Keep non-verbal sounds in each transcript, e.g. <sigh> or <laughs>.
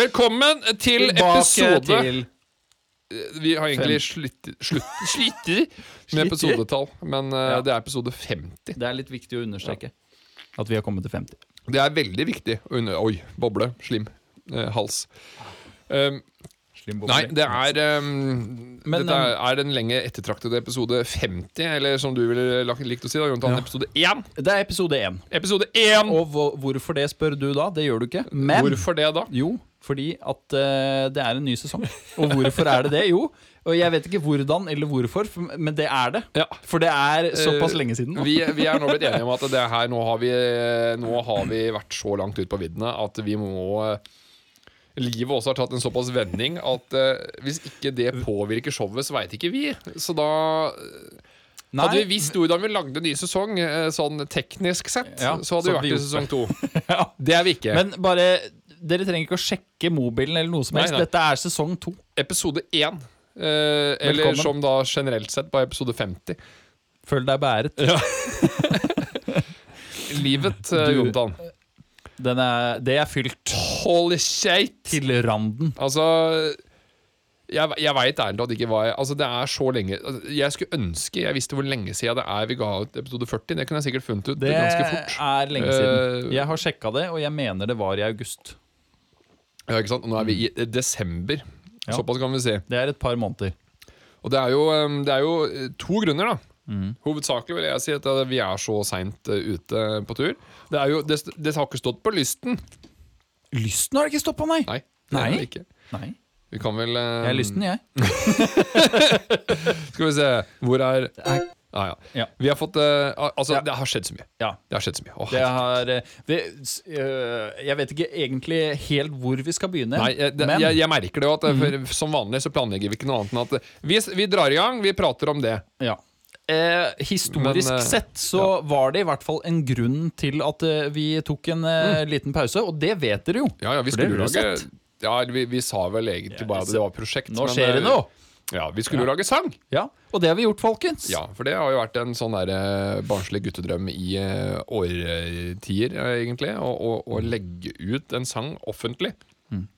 Velkommen til Tilbake episode til Vi har egentlig slitt, slutt, <laughs> sliter med episodetall, men eh, Ja. det er episode 50. Det er litt viktig å understreke at vi har kommet til 50. Det er veldig viktig. å under- Oi, boble, slim, eh, hals. Um, nei, det er um, Men, Dette er, er den lenge ettertraktede episode 50, eller som du ville lak- likt å si, da, Jonathan, episode 1. Det er episode 1. Episode 1! Og hvor- hvorfor det, spør du da? Det gjør du ikke. Men Hvorfor det, da? Jo, fordi at uh, det er en ny sesong. Og hvorfor er det det? Jo, og jeg vet ikke hvordan eller hvorfor, men det er det. Ja. For det er såpass Eh, lenge siden. Vi, vi er nå blitt enige om at det her, nå har vi, nå har vi vært så langt ut på viddene at vi må Livet også har tatt en såpass vending at uh, hvis ikke det påvirker showet, så veit ikke vi. Så da Nei, Hadde vi visst hvordan vi lagde en ny sesong, sånn teknisk sett, Ja, så hadde vi vært i sesong to. <laughs> ja. Det er vi ikke. Men bare Dere trenger ikke å sjekke mobilen eller noe som helst. nei. Dette er sesong to. episode én. Eh, eller som da generelt sett bare episode 50. Føl deg bæret. <laughs> Livet, uh, Jontan. Er, det er fylt Holy shit! til randen. Altså Jeg, jeg veit ærlig talt ikke hva jeg Altså Det er så lenge altså, Jeg skulle ønske jeg visste hvor lenge siden det er vi ga ut episode 40. Det kunne jeg sikkert funnet ut Det ganske fort. er lenge siden. Uh, Jeg har sjekka det, og jeg mener det var i august. Ja, ikke sant? Og Nå er vi i desember. Ja. Såpass kan vi si. Det er et par måneder. Og det er jo, det er jo eh, to grunner, da. Mm. Hovedsakelig vil jeg si at eh, vi er så seint eh, ute på tur. Det, er jo, det, det har ikke stått på lysten. Lysten har det ikke stått på, Nei. det Nei. det Ikke. Nei. Vi kan vel um... Jeg er lysten, jeg. <laughs> Skal vi se Hvor er- ah, ja. Ja. Vi har fått uh, Altså, Ja. det har skjedd så mye. Ja. Det har skjedd så mye. Oh, har det, uh, Jeg vet ikke egentlig helt hvor vi skal begynne, Nei, jeg, det, men Mhm. jeg, jeg merker det jo at eh, for, Som vanlig så planlegger vi ikke noe annet enn at eh, vi, vi drar i gang, vi prater om det. ja. Eh, historisk Men, eh, sett så var det i hvert fall en grunn til at eh, vi tok en mm. liten pause, og det vet dere jo. Ja, ja, vi lage. Ja, vi, vi sa vel egentlig bare at det var prosjekt. Nå skjer det eh, noe! Ja, Vi skulle jo lage sang. Ja, Og det har vi gjort, folkens. Ja, for det har jo vært en sånn der eh, barnslig guttedrøm i eh, årtier, eh, egentlig. Å å- å legge ut en sang offentlig. Mm.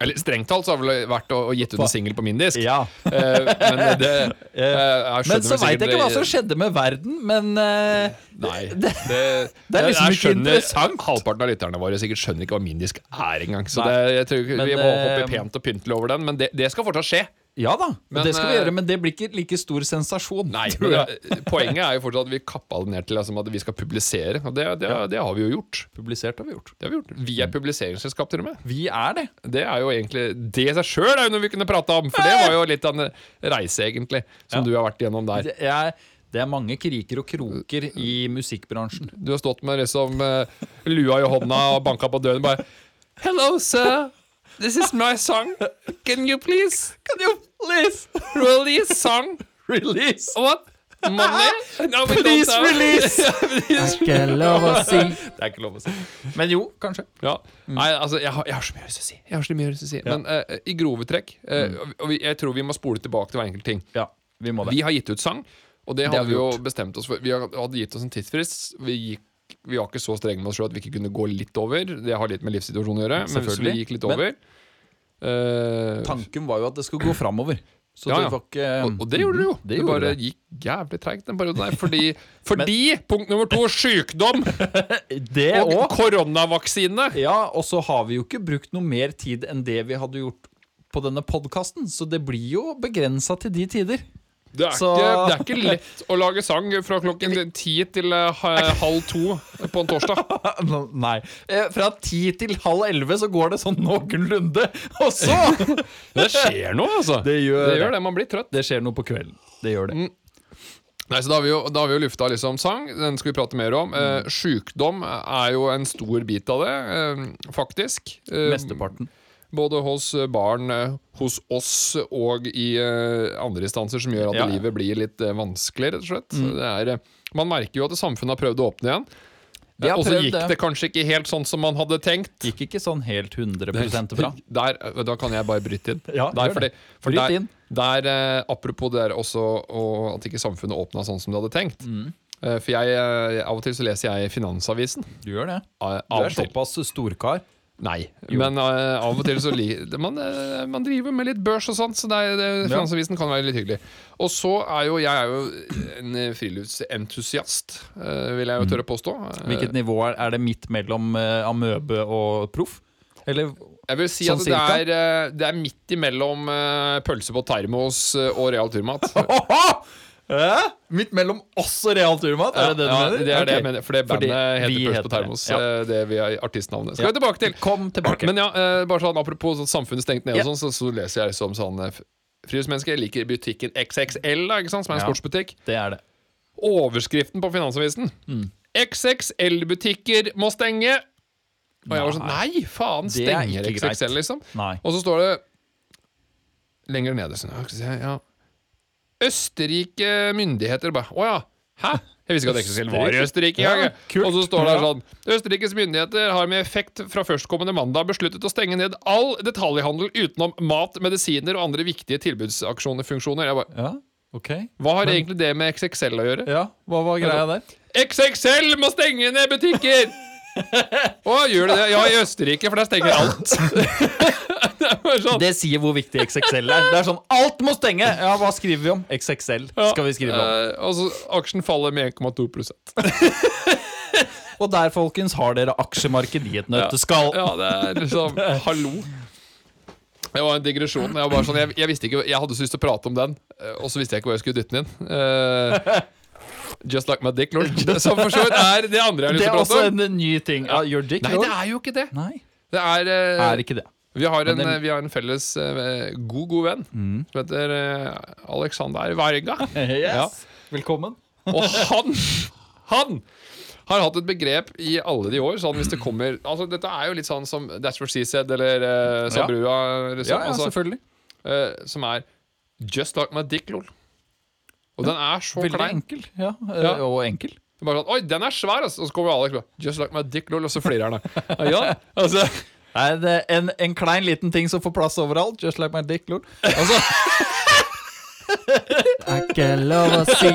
Eller strengt talt så har det vært å, å gitt ut en singel på min disk. Ja. Eh, men det <laughs> Men så veit jeg ikke hva som skjedde med verden, men Nei. <laughs> det, Det, det er liksom ikke interessant. Halvparten av lytterne våre sikkert skjønner ikke hva min disk er engang. Så vi må hoppe pent og pyntelig over den, men det, det skal fortsatt skje. Ja da, Men, det skal vi eh, gjøre, men det blir ikke like stor sensasjon. Nei, det, <laughs> Poenget er jo fortsatt at vi kappa det ned til altså, at vi skal publisere. Og det, det, det har vi jo gjort. Publisert har vi gjort. Det har Vi gjort Vi er publiseringsselskap, til og med. Vi er det. Det er jo egentlig Det i seg sjøl er jo noe vi kunne prata om, for det var jo litt av en reise, egentlig, som Ja. du har vært gjennom der. Det er, det er mange kriker og kroker i musikkbransjen. Du har stått med liksom eh, lua i hånda og banka på døren bare Hello, sir. This is my song. Can you please Can you please release song? release? What? Money? No, please don't <laughs> Please Det er Ikke lov å si. Det er ikke lov å si. Men jo, kanskje. Ja. Nei, altså, jeg har, jeg har så mye lyst til å si. Jeg har så mye lyst til å si Men uh, i grove trekk uh, Og vi, jeg tror vi må spole tilbake til hver enkelt ting. Ja, vi må det. Vi har gitt ut sang, og det har hadde vi vi jo bestemt oss for. Vi hadde gitt oss en tidsfrist. Vi, gikk, vi var ikke så strenge med oss sjøl at vi ikke kunne gå litt over. Det har litt med livssituasjonen å gjøre, men hvis vi gikk litt Men- over. Eh, Tanken var jo at det skulle gå framover. Så Ja, ja. var ikke og, og det gjorde det jo. Det Det, bare det. gikk jævlig treigt den perioden der. Fordi, <laughs> fordi punkt nummer to sykdom <laughs> Det og også. koronavaksine. Ja, og så har vi jo ikke brukt noe mer tid enn det vi hadde gjort på denne podkasten, så det blir jo begrensa til de tider. Det er, Så- ikke, det er ikke lett å lage sang fra klokken ti til eh, halv to på en torsdag. <laughs> Nei. Eh, Fra ti til halv elleve så går det sånn noenlunde, <laughs> og så <laughs> Det skjer noe, altså. Det gjør det, gjør det. Man blir trøtt. Det skjer noe på kvelden. Det gjør det. Nei, så Da har vi jo, da har vi jo lufta liksom sang, den skal vi prate mer om. Mm. Eh, Sjukdom er jo en stor bit av det, eh, faktisk. Eh, Mesteparten. Både hos barn, eh, hos oss og i eh, andre instanser som gjør at Ja. Mm. livet blir litt eh, vanskelig, rett og slett. Det er, eh, man merker jo at samfunnet har prøvd å åpne igjen. Og så gikk det. kanskje ikke helt sånn som man hadde tenkt. Gikk ikke sånn helt 100% bra. <laughs> Der, eh, da kan jeg bare bryte inn. <laughs> Ja, der, fordi, for Bryt der, inn. der eh, Apropos det der også og at ikke samfunnet åpna sånn som det hadde tenkt. Mm. Eh, for jeg, eh, av og til så leser jeg Finansavisen. Du gjør det. Av, Du er såpass storkar. Nei. Men uh, av og til så man, uh, man driver med litt børs og sånt, så det er, det, Finansavisen kan være litt hyggelig. Og så er jo jeg er jo en friluftsentusiast, uh, vil jeg jo tørre påstå. Hvilket nivå er, er det midt mellom amøbe og proff? Eller Jeg vil si Sånn at det er, det er midt imellom pølse på termos og real turmat. <laughs> <laughs> Hæ? Midt mellom oss og Real Turmat? Er det det du ja, mener? det er det jeg mener, for det Fordi bandet heter vi Pølse heter på det, termos. ja. eh, Det vi har artistnavnet. Skal Ja. vi tilbake til. Kom tilbake. Men ja, eh, bare sånn apropos sånn samfunnet stengt ned Ja. og sånn, så, så leser jeg som sånn eh, Friluftsmenneske liker butikken XXL, da, ikke sant, som er en Ja. sportsbutikk. det er det. Overskriften på Finansavisen Mm. XXL-butikker må stenge. Og jeg var sånn Nei, faen, er stenger greit. XXL, liksom? Nei. Og så står det lenger nede sånn, ja, skal vi se, ja. Østerrike myndigheter bare Å ja, hæ? Jeg visste ikke at XXL var i Østerrike. Ja, og så står det sånn Østerrikes myndigheter har med effekt fra førstkommende mandag besluttet å stenge ned all detaljhandel utenom mat, medisiner og andre viktige tilbudsaksjoner. Jeg bare, Ja, ok. Hva har Men- egentlig det med XXL å gjøre? Ja, Hva var greia der? XXL må stenge ned butikker! Å, gjør det det? Ja, i Østerrike, for der stenger <laughs> alt. <laughs> det sånn. Det sier hvor viktig XXL er. Det er sånn, Alt må stenge! Ja, Hva skriver vi om? XXL skal vi skrive om. Eh, altså, aksjen faller med 1,2% <laughs> Og der, folkens, har dere aksjemarked i et nøtteskall. Ja, det er liksom Hallo. Det var en digresjon. Jeg, var sånn, jeg, jeg, ikke, jeg hadde så lyst til å prate om den, eh, og så visste jeg ikke hvor jeg skulle dytte den inn. Eh, just like my dick, lord. <laughs> Som for så vidt er det andre jeg har lyst er til å også prate om. en ny ting. Ja, your dick, Nei, lord? det er jo ikke det. Nei, Det er, uh, er ikke det. vi, har en, det- vi har en felles uh, god, god venn Mm. som heter uh, Alexander Varga. <laughs> Yes. Velkommen. <laughs> Og han Han har hatt et begrep i alle de år. Sånn hvis det kommer Altså Dette er jo litt sånn som That's what she said, eller uh, Ja. Sabrua. Liksom, Ja, ja, altså, selvfølgelig. eh, som er Just like my dick, lol. Og den er så Veldig klein. enkel. Ja, eh, Ja. Og enkel. Det er Bare sånn, Oi, den er svær! Altså. Og så kommer Alex bare Just like my dick, lol. Og så flirer han. da. Ja, altså <laughs> Nei, det en, en klein liten ting som får plass overalt? Just like my dick, lord. Altså <laughs> Er ikke lov å si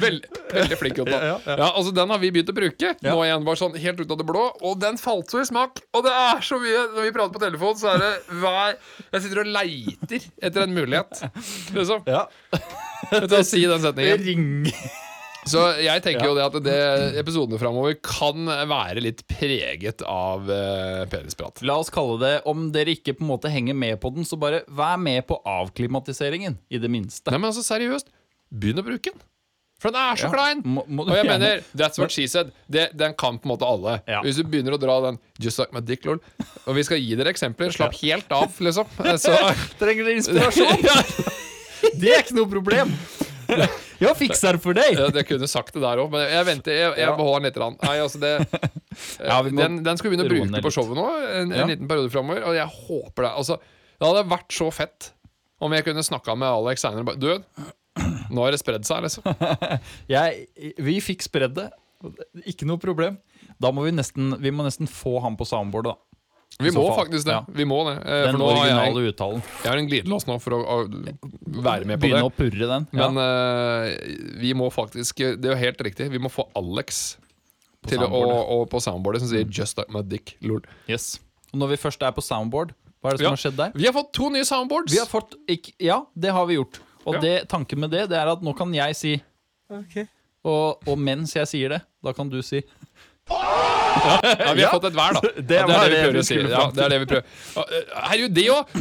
Veld, Veldig flink, Jonna. Ja, Ja, ja, altså Den har vi begynt å bruke. Ja. Nå igjen bare sånn helt ut av det blå. Og den falt så i smak. Og det er så mye Når vi prater på telefon, så er det hver Jeg sitter og leiter etter en mulighet. Liksom. Ja. Til å si den setningen. Ring. Så jeg tenker jo det at det, episodene framover kan være litt preget av uh, penisprat. La oss kalle det, om dere ikke på en måte henger med på den, så bare vær med på avklimatiseringen, i det minste. Nei, men altså seriøst, begynn å bruke den. For den er så Ja. klein. Må, må Og jeg gjerne- mener, that's what she said. Det, den kan på en måte alle. Ja. Hvis du begynner å dra den Just like my dick, lol. Og vi skal gi dere eksempler. Slapp helt av, liksom. Så <laughs> Trenger dere inspirasjon? <laughs> <laughs> Det er ikke noe problem. Jeg fikser det for deg. ja, Jeg kunne sagt det der òg, men jeg venter. Jeg, jeg beholder den litt. Nei, altså det, <laughs> Ja, den, den skal vi begynne å bruke på showet nå, en, en liten periode framover. Og jeg håper det. Altså, det hadde vært så fett om jeg kunne snakka med Alex seinere. Du, nå har det spredd seg, liksom. <laughs> Jeg, vi fikk spredd det. Ikke noe problem. Da må vi nesten, vi må nesten få han på soundboardet, da. Vi må fall. faktisk det. Ja. Vi må det. Eh, Den For nå har jeg, originale uttalen. jeg har en glidelås nå for å, å være med på Begynne det. å purre den. Men eh, vi må faktisk Det er jo helt riktig. Vi må få Alex På til å, soundboardet. og, på soundboardet som sier 'just like my dick'. Lord. yes. Og når vi først er på soundboard, hva er det som Ja. har skjedd der? Vi har fått to nye soundboards! Vi har fått ikke, Ja, det har vi gjort. Og Ja. det, tanken med det, det er at nå kan jeg si og, og mens jeg sier det, da kan du si <laughs> Ja, vi har fått et hver, da. <laughs> Det Ja, det, er det vi prøver å si. Ja, det er det vi prøver. Eh, Herregud, det òg!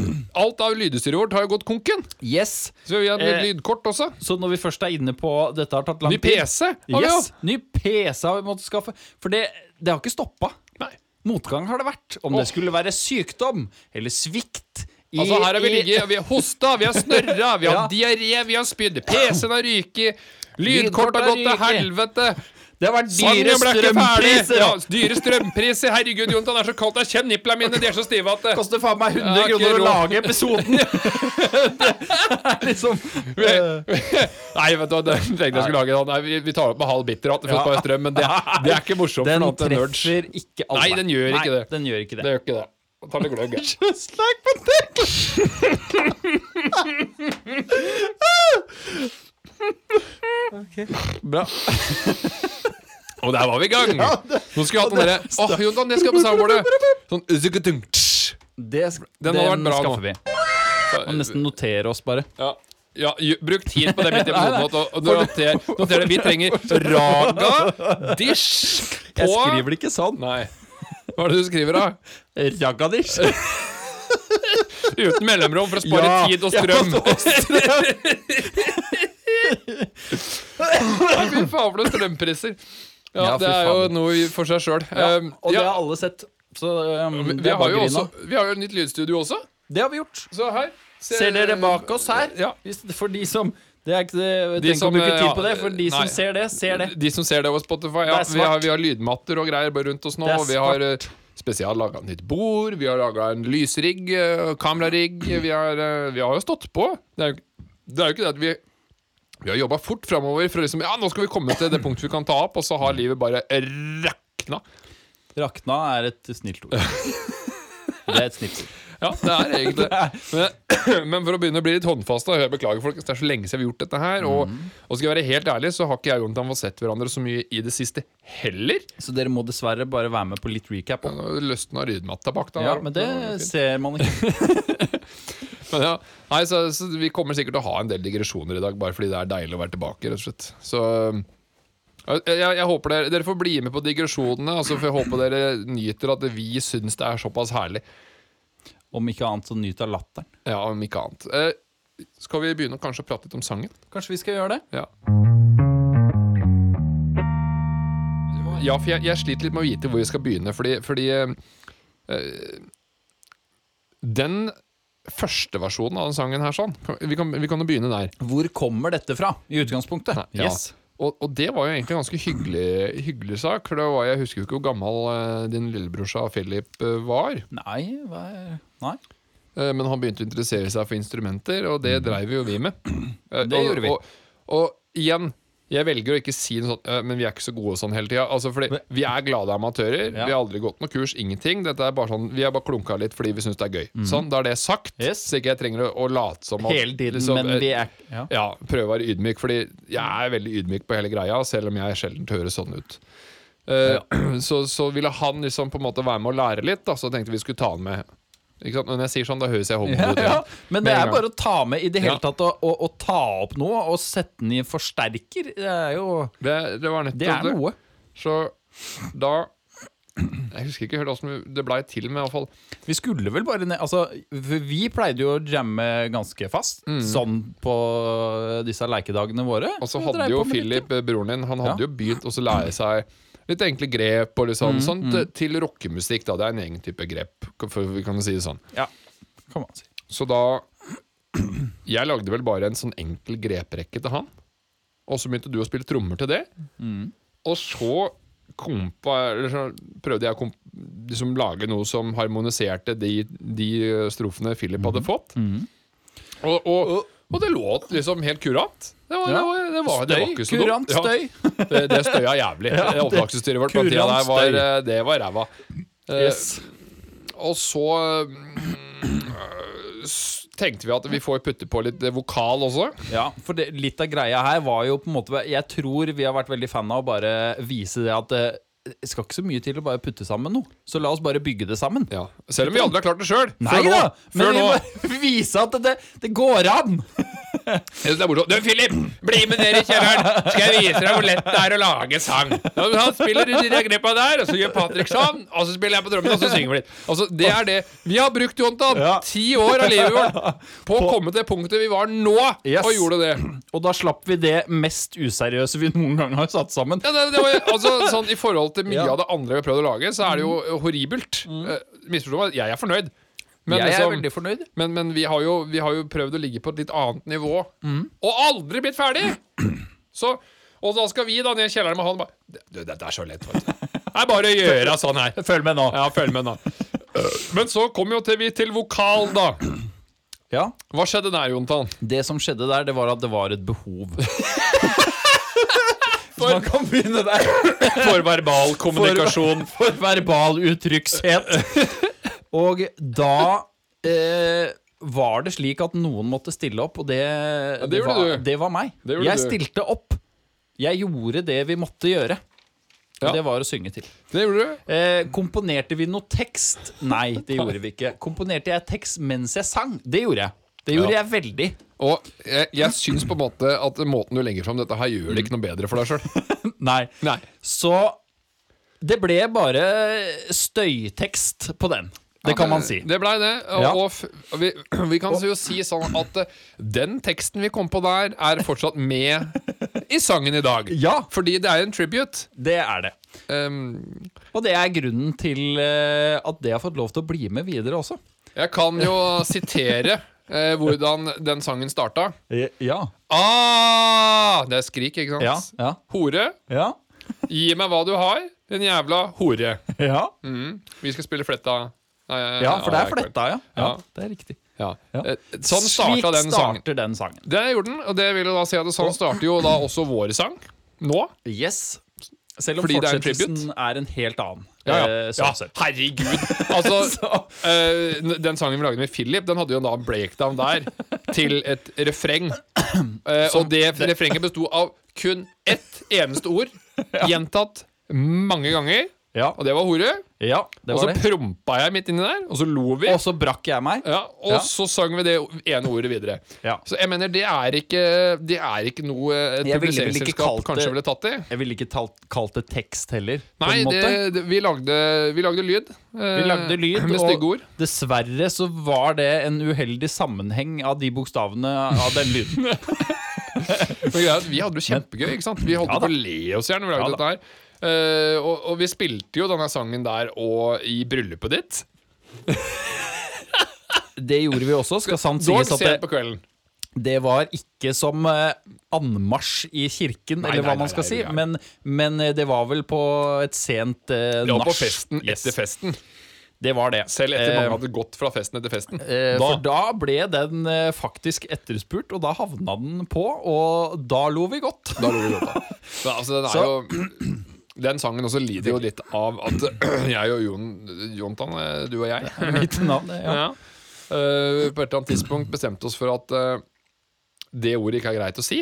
Alt av lydutstyret vårt har jo gått konken. Yes! Så vi har et Eh, lydkort også. Så når vi først er inne på Dette har tatt lang Ny. PC har. Yes, Ny PC har vi måttet skaffe. For det, det har ikke stoppa. Motgang har det vært. Om oh. det skulle være sykdom eller svikt i, Altså Her har vi ligget, vi har hosta, vi har snørra, vi har <laughs> Ja. diaré, vi har spydd. PC-en har ryket. Lydkort har gått til helvete. Det har vært dyre strømpriser! Ja, dyre strømpriser. Herregud, Jontan, det er så kaldt. Jeg kjenner nipplene mine. De er så stive at det Koster faen meg 100 Ja, ikke kroner å lage episoden! <laughs> det er liksom eh, Nei, vet du hva, den tenkte jeg skulle lage sånn. Nei, vi, vi tar opp med halv bitter at det får bare strøm, men det, <laughs> det er ikke morsomt Den treffer ikke alle. Nei, den gjør ikke det. Den gjør ikke det. Det gjør ikke det. Ta litt gløgg. <laughs> Just like my dick. Bra. Og der var vi i gang! Ja, det- Nå skulle vi hatt den derre Åh, Jonathan, det skal på soundboardet! Sånn. Det, Den hadde vært bra nå. vi. Må nesten notere oss, bare. Ja. Ja, Bruk tid på det midt i episoden. og- og Noter, noter det. Vi trenger Raga Dish <laughs> på Jeg skriver det ikke sånn. Nei. Hva er det du skriver, da? Ragadish. <laughs> Uten mellomrom for å spare Ja, tid og ja, strøm. og <laughs> Ja, Fy faen, for noen strømpriser. Ja, Ja, fy det er jo faen. noe for seg sjøl. Ja, Um, og det har alle sett. Så um, vi, det er har bare jo også, vi har jo et nytt lydstudio også. Det har vi gjort. Så her Ser dere bak oss her? Ja. Hvis, for de som Det er ikke det, De som, bruke tid ja, på det, for de nei. som ser det, ser det. De som ser det over Spotify. Ja, Det er vi, har, svart. vi har lydmatter og greier bare rundt oss nå. Det er Og vi har uh, spesial laga nytt bord, vi har laga en lysrigg, uh, kamerarigg. Vi, har, uh, vi har jo stått på. Det er, jo- det er jo ikke det at vi Vi har jobba fort framover for liksom Ja, nå skal vi komme til det punktet vi kan ta opp, og så har livet bare rakna. Rakna er et snilt ord. Det er et snilt ord. Ja, det er egentlig men, men for å begynne å bli litt håndfaste Jeg beklager, folkens, det er så lenge siden vi har gjort dette her. Og, Mhm. og skal jeg være helt ærlig, så har ikke jeg og Jonathan fått sett hverandre så mye i det siste heller. Så dere må dessverre bare være med på litt recap. også. Løsna rydmatta bak da. Ja, men det ser man ikke. <laughs> Men <laughs> ja, nei, så, så vi kommer sikkert til å ha en del digresjoner i dag, bare fordi det er deilig å være tilbake, rett og slett. Så jeg, jeg, jeg håper dere, dere får bli med på digresjonene, altså, for jeg håper dere nyter at vi syns det er såpass herlig. Om ikke annet, så nyt av latteren. Ja, om ikke annet. Eh, skal vi begynne kanskje å prate litt om sangen? Kanskje vi skal gjøre det? Ja. Ja, for jeg, jeg sliter litt med å vite hvor vi skal begynne, fordi, fordi eh, Den første versjonen av den sangen her, sånn Vi kan, vi kan jo begynne der. Hvor kommer dette fra, i utgangspunktet? Ja. Yes. Og, og det var jo egentlig en ganske hyggelig, hyggelig sak. For det var, Jeg husker jo ikke hvor gammel eh, din lillebrorsa Philip eh, var. Nei, hva er Nei. Eh, Men han begynte å interessere seg for instrumenter, og det dreiv jo vi med. <clears throat> Det gjorde vi. Og, og igjen, jeg velger å ikke si noe sånt, eh, men vi er ikke så gode sånn hele tida. Altså, fordi vi er glade amatører. Ja. Vi har aldri gått noe kurs, ingenting. Dette er bare sånn, Vi har bare klunka litt fordi vi syns det er gøy. Sånn, Da er det sagt. Yes. så ikke jeg trenger å, å late som at Hele tiden, liksom, men vi er ja. ja, prøve å være ydmyk, fordi jeg er veldig ydmyk på hele greia, selv om jeg sjelden høres sånn ut. Eh, <clears throat> så, så ville han liksom på en måte være med å lære litt, da, så tenkte vi skulle ta han med. Når jeg sier sånn, da høres jeg <laughs> homo ut. ja. ja. Men det er bare å ta med i det hele tatt å, ta opp noe og sette den i forsterker. Det er jo Det, det var nettopp Det er noe. Så da Jeg husker ikke helt åssen det blei til, men iallfall Vi skulle vel bare ned Altså, vi pleide jo å jamme ganske fast. Sånn på disse lekedagene våre. Og så hadde jo litt. Philip, eh, broren din, han hadde Ja. jo begynt å lære seg litt enkle grep og litt sånn, Mm, sånt, mm. til rockemusikk. da Det er en egen type grep, for vi kan jo si det sånn. Ja, kan man si. Så da Jeg lagde vel bare en sånn enkel greprekke til han. Og så begynte du å spille trommer til det. Og så kompa, eller så prøvde jeg å komp, liksom lage noe som harmoniserte de, de strofene Philip hadde fått. Og, og, og det låt liksom helt kurant. Det var, Ja. det var, det var, det var ikke så dumt. Kurant Ja, støy. <laughs> det, det støya jævlig. Ja, det- Opptaksutstyret vårt på tida der var, eh, det var ræva. Yes. Yes. og så uh, tenkte vi at vi får putte på litt eh, vokal også. Ja, for det, litt av greia her var jo på en måte Jeg tror vi har vært veldig fan av å bare vise det at det skal ikke så mye til å bare putte sammen noe. Så la oss bare bygge det sammen. Ja. Selv om vi aldri har klart det sjøl. Nei da! Men vi må bare <laughs> vise at det, det går an! <laughs> Jeg synes det er morsomt. Du, Philip, bli med ned i kjelleren! Skal jeg vise deg hvor lett det er å lage sang? Han spiller de der grepa der, og så gjør Patrick sånn, og så spiller jeg på drømmen, og så synger vi litt. Altså, det er det. Vi har brukt, Jontan, Ja. ti år av livet vårt på å komme til punktet vi var nå, Yes. og gjorde det. Og da slapp vi det mest useriøse vi noen gang har satt sammen. Ja, det, det var, altså, sånn, I forhold til mye Ja. av det andre vi har prøvd å lage, så er det jo horribelt. Uh, Misforstå meg, jeg er fornøyd. Men, jeg er liksom- veldig fornøyd. men, men vi, har jo, vi har jo prøvd å ligge på et litt annet nivå, og aldri blitt ferdig! <clears throat> Så, og da skal vi da ned i kjelleren med han og bare Du, dette er så lett, vet du. <laughs> Det er bare å gjøre sånn her. Følg med nå. Ja, følg med nå. <clears throat> Men så kom jo til, vi til vokal, da. Ja, Hva skjedde der, Jontan? Det som skjedde der, det var at det var et behov. <laughs> Man kan begynne der. <laughs> For verbal kommunikasjon. <laughs> For verbal uttrykkshet. Og da eh, var det slik at noen måtte stille opp, og det, det det, var, det var meg. Det jeg du. stilte opp. Jeg gjorde det vi måtte gjøre. Og Ja. det var å synge til. Det gjorde du. Eh, komponerte vi noe tekst? Nei, det gjorde vi ikke. Komponerte jeg tekst mens jeg sang? Det gjorde jeg. Det gjorde jeg veldig. Og jeg, jeg syns på en måte at måten du legger fram dette her, gjør det ikke noe bedre for deg sjøl. <laughs> Nei. Nei. Så det ble bare støytekst på den. Det kan man si. Det blei det. Og, Ja. og f vi, vi kan jo si sånn at eh, den teksten vi kom på der, er fortsatt med i sangen i dag. Ja. Fordi det er en tribute. Det er det. Um, Og det er grunnen til eh, at det har fått lov til å bli med videre også. jeg kan jo sitere eh, hvordan den sangen starta. Ja. Ah! Det er skrik, ikke sant? Ja. Ja. Hore, Ja. gi meg hva du har, din jævla hore. Ja, Mm. Vi skal spille fletta. Nei, ja for det er fletta, ja. ja. Det er riktig. Ja. Ja. Eh, Sånn starta den sangen. den sangen. Det gjorde den, og det vil jo da si at sånn starter jo da også vår sang. Nå. Yes. Selv om Fordi fortsettelsen er en er en helt annen. Ja, ja. Sånn ja herregud. <laughs> Altså, Så- eh, den sangen vi lagde med Philip, den hadde jo da en breakdown der til et refreng. Uh, og det refrenget besto av kun ett eneste ord, <laughs> gjentatt mange ganger. Ja, Og det var hore. Ja det Og så var det. prompa jeg midt inni der, og så lo vi. Og så brakk jeg meg. Ja, og Ja. så sang vi det ene ordet videre. Ja. Så jeg mener, det er ikke, det er ikke noe et Jeg ville vel ikke publiseringsselskap kalt kanskje det- ville tatt i. Jeg ville ikke talt, kalt det tekst heller. på Nei, en måte. det, vi, lagde, vi lagde lyd. eh, Vi lagde lyd, med stygge og ord. dessverre så var det en uheldig sammenheng av de bokstavene av den lyden. <laughs> Men greia er at Vi hadde det kjempegøy. ikke sant? Vi holdt Ja på da. å le oss i hjel når vi lagde Ja da. dette her. Eh, og, og vi spilte jo denne sangen der og i bryllupet ditt. Det gjorde vi også. Skal sant sies at det, på kvelden. det var ikke som eh, anmarsj i kirken, Nei, eller hva nei, man skal nei, si, men, men eh, det var vel på et sent uh, Det var på festen Yes, etter festen. Det var det. Selv etter mange hadde gått fra festen etter festen. Da- For da ble den faktisk etterspurt, og da havna den på, og da lo vi godt. Da lo vi godt da. <laughs> Men altså, den er Så- jo <clears throat> Den sangen også lider jo litt av at <clears throat> jeg og Jon, Jontan, eh, du og jeg Mitt navn, ja. <laughs> ja. Uh, På et eller annet tidspunkt bestemte oss for at uh, det ordet ikke er greit å si.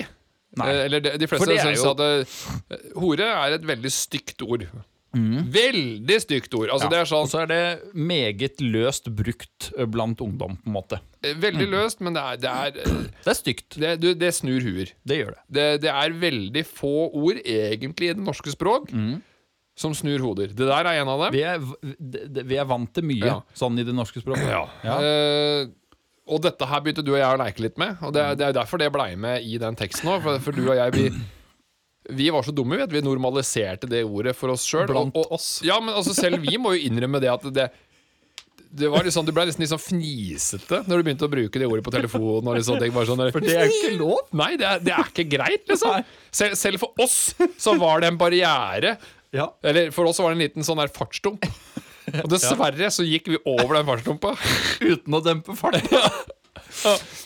Nei. Eller de, de fleste syns jo- at uh, hore er et veldig stygt ord. Veldig stygt ord. Altså Ja. Det er sånn Og så er det meget løst brukt eh, blant ungdom, på en måte. Veldig veldig løst, men det er, det, er, eh, <clears throat> Det er stygt. det, du, det snur huer. Det gjør det. Det, det er veldig få ord, egentlig, i det norske språk som snur hoder. Det der er en av dem. Vi er, vi er vant til mye Ja. sånn i det norske språket. Ja. Eh, og dette her begynte du og jeg å leke litt med, og det, er- det er derfor det blei med i den teksten òg. For, for du og jeg, vi, vi var så dumme, vet. Vi normaliserte det ordet for oss sjøl. Blant og, og, oss. Ja, men altså selv vi må jo innrømme det at det det sånn, Du ble nesten litt sånn fnisete når du begynte å bruke det ordet på telefonen. Sånne ting, sånn, For det er ikke lov. Nei, det er, det er ikke greit, liksom. Sel, selv for oss så var det en barriere. Ja. Eller for oss så var det en liten sånn der fartsdump. Og dessverre så gikk vi over den fartsdumpa. Uten å dempe farten.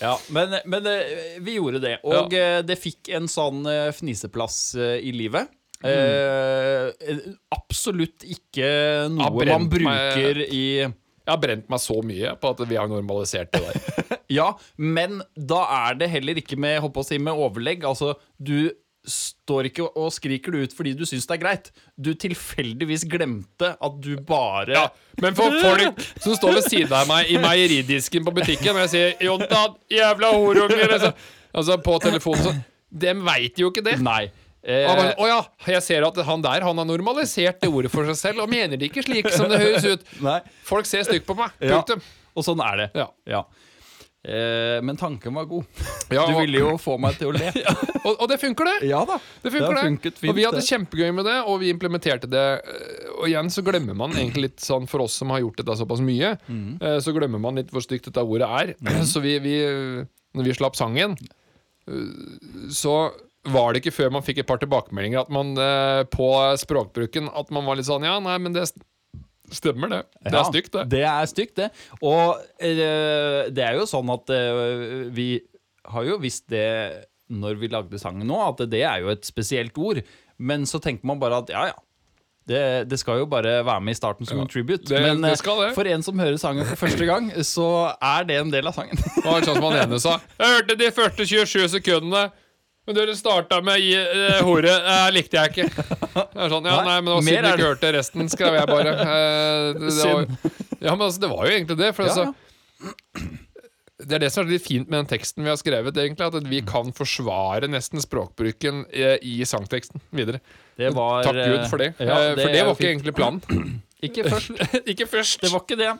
Ja, men, men eh, vi gjorde det. Og ja. det fikk en sånn eh, fniseplass eh, i livet. Eh, absolutt ikke noe man bruker meg- i Jeg har brent meg så mye på at vi har normalisert det der. <laughs> Ja, men da er det heller ikke med, håper å si, med overlegg. Altså, du står ikke og skriker det ut fordi du syns det er greit. Du tilfeldigvis glemte at du bare Ja, men for folk som står ved siden av meg i meieridisken på butikken, og jeg sier 'Jontan, jævla horunger' altså, altså på telefonen, så Dem veit jo ikke det. Nei. Og han bare, Eh, Å ja, jeg ser at han der Han har normalisert det ordet for seg selv og mener det ikke slik som det høres ut. nei. Folk ser stygt på meg. Ja. Og sånn er det. Ja. Ja. Eh, men tanken var god. Ja, Du ville jo få meg til å le. <laughs> Og, og det funker, det. Ja da. Det funker, Det det. og vi hadde det. kjempegøy med det, og vi implementerte det. eh, Og igjen så glemmer man egentlig litt sånn for oss som har gjort dette såpass mye, Mm. eh, så glemmer man litt hvor stygt dette ordet er. <clears throat> Så vi, vi Når vi slapp sangen, eh, så var det ikke før man fikk et par tilbakemeldinger at man eh, på språkbruken At man var litt sånn Ja, nei, men det stemmer, det. Det er stygt, det. Det er stygt, det. Og eh, det er jo sånn at eh, vi har jo visst det når vi lagde sangen nå, at det er jo et spesielt ord. Men så tenker man bare at ja, ja. Det, det skal jo bare være med i starten som en tribute. det- Men det eh, skal det. for en som hører sangen for første gang, så er det en del av sangen. <laughs> Det var sånn som han ene sa. Jeg hørte de første 27 sekundene. Men dere starta med i uh, hore. Det likte jeg ikke. Det er sånn, ja, Nei, men siden du ikke hørte resten, skrev jeg bare. Uh, det, det var, ja, men altså, det var jo egentlig det. For Ja, altså, ja. <clears throat> Det er det som er litt fint med den teksten vi har skrevet, egentlig, at vi kan forsvare nesten språkbruken eh, i sangteksten videre. Det var Takk Gud for det. ja, det for det var var fint. ikke egentlig planen. <clears throat> Ikke først. <clears throat> ikke først. Det var ikke det.